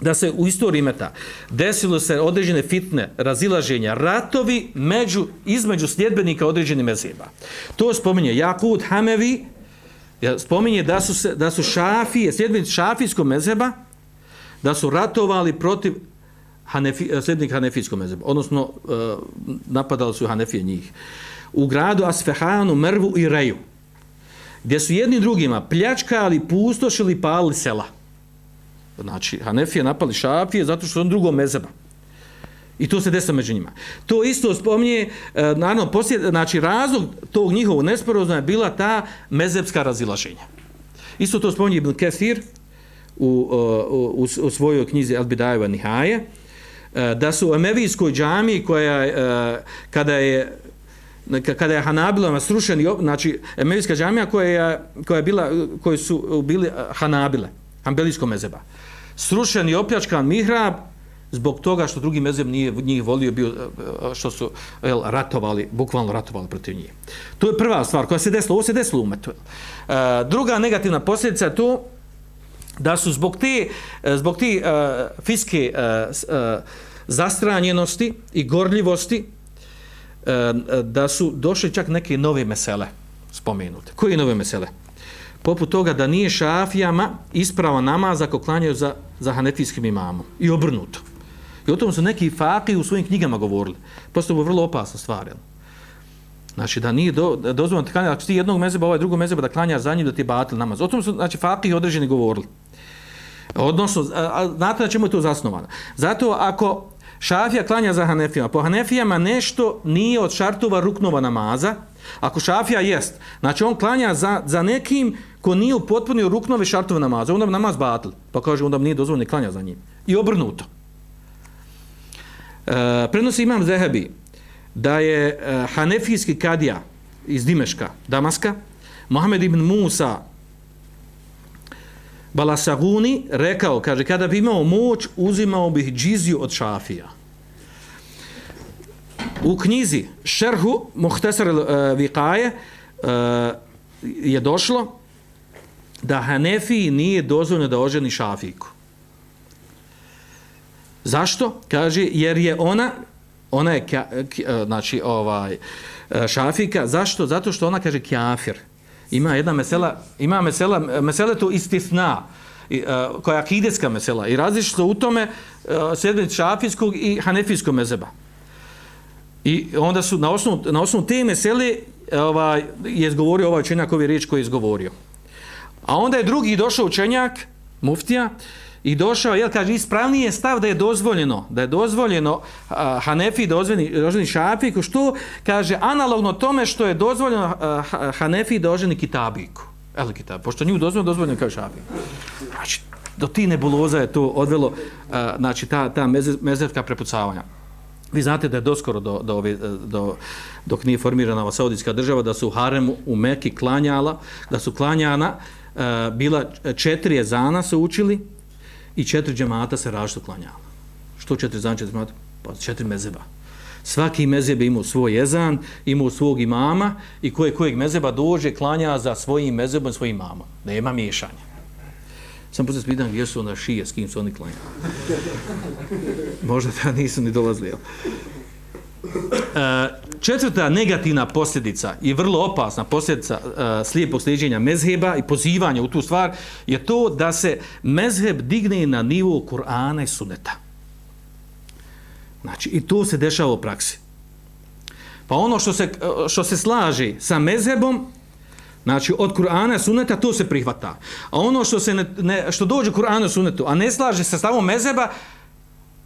da se u istoriji meta desilo se određene fitne razilaženja, ratovi među, između sljedbenika određenih mezeba. To spominje Jakut Hamevi, spominje da su, se, da su šafije, sljedbenici šafijskog mezeba, da su ratovali protiv Hanefi, eh, sljedbenika Hanefijskog mezeba, odnosno eh, napadali su Hanefije njih. U gradu Asfehanu, Mervu i Reju, gdje su jedni drugima pljačkali, pustošili, palili sela. Znači, Hanefije napali Šafije zato što su on drugo mezeba. I to se desilo među njima. To isto spominje, e, naravno, poslije, znači, razlog tog njihovog nesporozna je bila ta mezebska razilaženja. Isto to spominje Ibn Kefir u, e, u, u, u svojoj knjizi Al-Bidajeva Nihaje, e, da su u Emevijskoj džami koja e, kada je kada je Hanabilama srušeni, znači Emevijska džamija koja je, koja je bila, koji su bili eh, Hanabile, Hanbelijskog mezeba srušen i opljačkan mihrab zbog toga što drugi mezeb nije njih volio bio eh, eh, što su jel, ratovali, bukvalno ratovali protiv njih. To je prva stvar koja se desila, ovo se desilo u metu. E, druga negativna posljedica je to da su zbog te, zbog te uh, fiske uh, uh, zastranjenosti i gorljivosti da su došli čak neke nove mesele spomenute. Koje nove mesele? poput toga da nije šafijama isprava namaz ako klanjaju za, za hanefijskim imamom. I obrnuto. I o tom su neki faki u svojim knjigama govorili. Posto je vrlo opasna stvar. Jel? Znači da nije do, dozvoljeno da klanja, ako ti jednog mezeba, ovaj drugog mezeba da klanja za njim da ti batil namaz. O tom su znači, faki određeni govorili. Odnosno, a, znate na čemu je to zasnovano? Zato ako šafija klanja za hanefijama, po hanefijama nešto nije od šartova ruknova namaza, ako šafija jest, znači on klanja za, za nekim ko nije upotpunio ruknove šartove namaza, onda namaz batil. Pa kaže, onda nije dozvoljeno klanja za njim. I obrnuto. E, prenosi imam Zehebi da je e, Hanefijski kadija iz Dimeška, Damaska, Mohamed ibn Musa Balasaguni rekao, kaže, kada bi imao moć, uzimao bih džiziju od šafija. U knjizi Šerhu Muhtesar uh, eh, Vikaje uh, eh, je došlo da Hanefiji nije dozvoljeno da oženi šafiku. Zašto? Kaže, jer je ona, ona je, eh, znači, ovaj, šafika, zašto? Zato što ona kaže kjafir. Ima jedna mesela, ima mesela, mesela tu istisna, e, koja je akideska mesela i različito u tome e, sjedbenic šafijskog i hanefijskog mezeba. I onda su na osnovu, na osnovu te mesele e, ovaj, je izgovorio ovaj učenjak ovi riječ koji je izgovorio. A onda je drugi došao učenjak, muftija, i došao, jel, kaže, ispravnije stav da je dozvoljeno, da je dozvoljeno uh, Hanefi dozvoljeni, dozvoljeni Šafiku, što kaže, analogno tome što je dozvoljeno uh, Hanefi dozvoljeni Kitabiku. El Kitab, pošto nju dozvoljeno, dozvoljeno kao Šafiku. Znači, do ti nebuloza je to odvelo, uh, znači, ta, ta mezerka prepucavanja. Vi znate da je doskoro do, do, ove, do, dok nije formirana ova saudijska država, da su u Haremu u Meki klanjala, da su klanjana, uh, bila četiri jezana su učili i četiri džemata se različito klanjala. Što četiri zan, četiri džemata? Pa četiri mezeba. Svaki mezeb imao svoj jezan, imao svog imama i koje kojeg mezeba dođe klanja za svojim mezebom, svojim imamom. Nema miješanja. Sam poslije spitan gdje su ona šije, s kim su oni klanjali. Možda da nisu ni dolazili. Jel? E, četvrta negativna posljedica i vrlo opasna posljedica e, slijepog slijedženja mezheba i pozivanja u tu stvar je to da se mezheb digne na nivo Kur'ana i suneta. Znači, i to se dešava u praksi. Pa ono što se, što se slaži sa mezhebom, Znači, od Kur'ana suneta to se prihvata. A ono što se ne, ne, što dođe Kur'anu sunetu, a ne slaže sa stavom mezheba,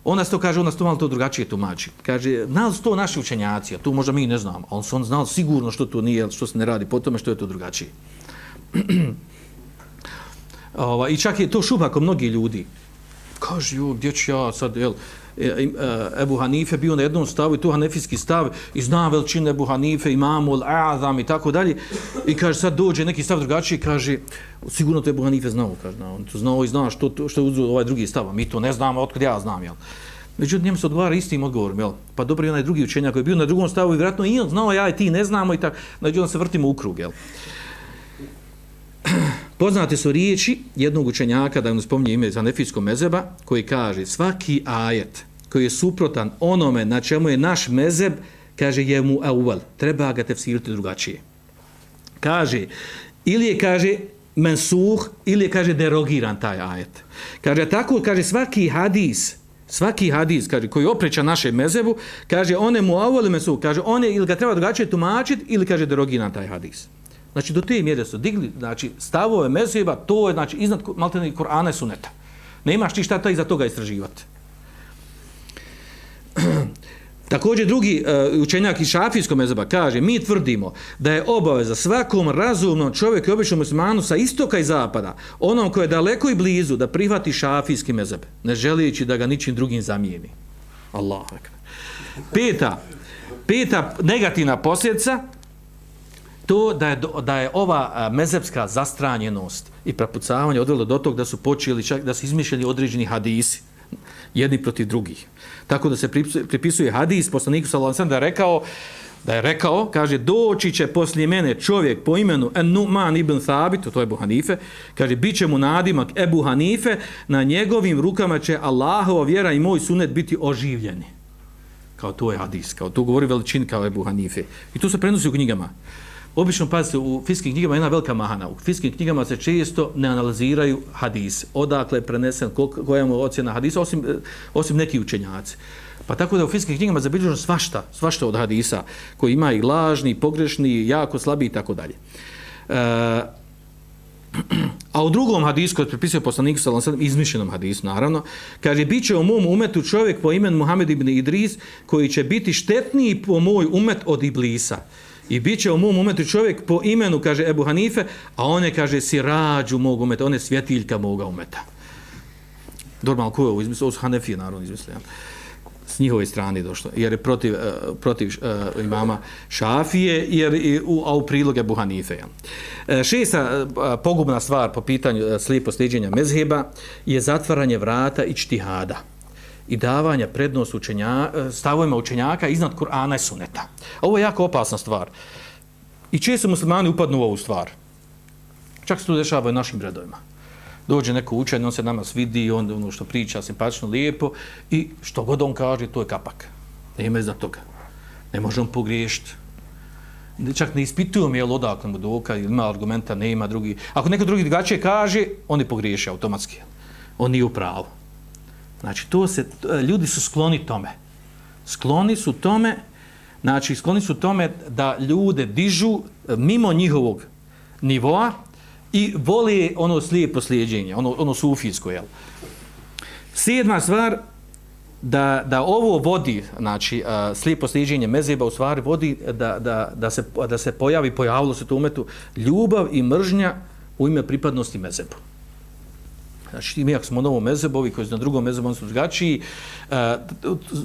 onda se to kaže, onda se to malo to drugačije tumači. Kaže, znali su to naši učenjaci, a tu možda mi ne znamo, ali su on znali sigurno što to nije, što se ne radi po tome, što je to drugačije. Ova, I čak je to šupa mnogi ljudi. Kaže, jo, gdje ću ja sad, jel, E, e, Ebu Hanife bio na jednom stavu i tu hanefijski stav i zna veličine Ebu Hanife, imamu al-Azam i tako dalje. I kaže, sad dođe neki stav drugačiji kaže, sigurno to Ebu Hanife znao, kaže, on to znao i zna što, što je uzeo ovaj drugi stav, mi to ne znamo, otkud ja znam, jel? Međutim, njemu se odgovara istim odgovorom, jel? Pa dobro i onaj drugi učenjak koji je bio na drugom stavu i vjerojatno i on znao, ja i ti ne znamo i tako, znači onda se vrtimo u krug, jel? Poznate su riječi jednog učenjaka, da vam spominje ime za nefijskog mezeba, koji kaže svaki ajet koji je suprotan onome na čemu je naš mezeb, kaže je mu awal, treba ga tefsiriti drugačije. Kaže, ili je, kaže, mensuh, ili je, kaže, derogiran taj ajet. Kaže, tako, kaže, svaki hadis, svaki hadis, kaže, koji opreća našem mezebu, kaže, one mu awal mensuh, kaže, je ili ga treba drugačije tumačiti, ili, kaže, derogiran taj hadis. Znači, do te mjere su digli, znači, stavove mezheba, to je, znači, iznad maltene Korana i Suneta. Ne imaš ti šta ta iza toga istraživati. Također drugi uh, učenjak iz šafijskog mezaba kaže, mi tvrdimo da je obaveza svakom razumnom čovjeku i običnom muslimanu sa istoka i zapada, onom koji je daleko i blizu, da prihvati šafijski mezheb, ne želijeći da ga ničim drugim zamijeni. Allah. Peta, peta negativna posljedica, to da je, da je ova e, mezepska zastranjenost i prepucavanje odvelo do tog da su počeli čak da su izmišljeni određeni hadisi jedni protiv drugih. Tako da se pripisuje hadis poslaniku sallallahu alejhi da je rekao da je rekao, kaže, doći će poslije mene čovjek po imenu Numan ibn Thabit, to je Ebu Hanife, kaže, bit će mu nadimak Ebu Hanife, na njegovim rukama će Allahova vjera i moj sunet biti oživljeni. Kao to je hadis, kao to govori veličin kao Ebu Hanife. I to se prenosi u knjigama. Obično, pazite, u fiskim knjigama je jedna velika mahana. U fiskim knjigama se često ne analiziraju hadis. Odakle je prenesen, koja je ocjena hadisa, osim, eh, osim neki učenjaci. Pa tako da u fiskim knjigama zabilježeno svašta, svašta od hadisa, koji ima i lažni, i pogrešni, jako slabi i tako dalje. Eh, a u drugom hadisu, koji je pripisao poslanik sa izmišljenom hadisu, naravno, kaže, bit će u mom umetu čovjek po imenu Muhammed ibn Idris, koji će biti štetniji po moj umet od Iblisa. I bit će u mom umetu čovjek po imenu, kaže Ebu Hanife, a on je, kaže, sirađu mog umeta, on je svjetiljka moga umeta. Normalno, ko je ovo izmislio? Ovo su Hanefije, naravno, izmislio. S njihove strane došlo, jer je protiv, uh, protiv uh, imama Šafije, jer i u, a u priloge Ebu Hanife. Uh, šesta uh, pogubna stvar po pitanju uh, slijepo sliđenja mezheba je zatvaranje vrata i čtihada i davanja prednost učenja, e, stavovima učenjaka iznad Kur'ana i Suneta. Ovo je jako opasna stvar. I često muslimani upadnu u ovu stvar. Čak se to dešava i našim redovima. Dođe neko učen, on se nama svidi, on ono što priča simpatično, lijepo i što god on kaže, to je kapak. Nema za toga. Ne možemo pogriješiti. Čak ne ispitujem je li odakle mu doka, ima argumenta, ne ima drugi. Ako neko drugi drugačije kaže, on je pogriješio automatski. On nije u pravu. Znači, to se, e, ljudi su skloni tome. Skloni su tome, znači, skloni su tome da ljude dižu e, mimo njihovog nivoa i voli ono slijepo slijedjenje, ono, ono sufijsko, jel? Sedma stvar, da, da ovo vodi, znači, uh, slijepo slijedjenje mezeba u stvari vodi da, da, da, se, da se pojavi, pojavilo se to umetu, ljubav i mržnja u ime pripadnosti mezebu. Znači, mi ako smo novo mezebovi koji su na drugom mezebu, oni su drugačiji, E,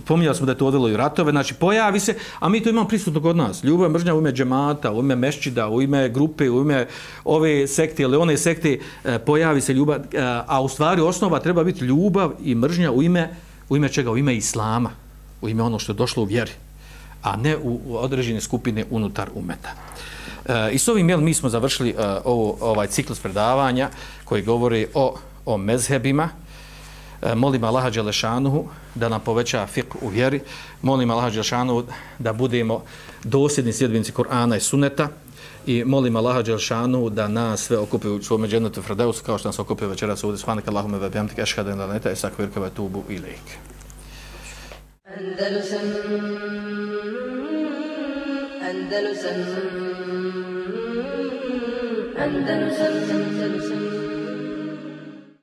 pominjali smo da je to odvelo i ratove, znači pojavi se, a mi to imamo prisutno kod nas. Ljubav mržnja u ime džemata, u ime mešćida, u ime grupe, u ime ove sekte ili one sekte, e, pojavi se ljubav, e, a u stvari osnova treba biti ljubav i mržnja u ime, u ime čega? U ime islama, u ime ono što je došlo u vjeri, a ne u, u određene skupine unutar umeta. E, I s ovim, jel, mi smo završili e, ovo, ovaj ciklus predavanja koji govori o o mezhebima. E, molim Allaha Đelešanuhu da nam poveća fiqh u vjeri. Molim Allaha Đelešanuhu da budemo dosljedni sljedbenici Kur'ana i Suneta. I molim Allaha Đelešanuhu da nas sve okupi u svome džennetu Fradeus kao što nas okupi večeras ovdje. Svanak Allahume ve bihamdik ešhadu an la ilaha illa anta tubu ilejk. Andalusam Andalusam Andalusam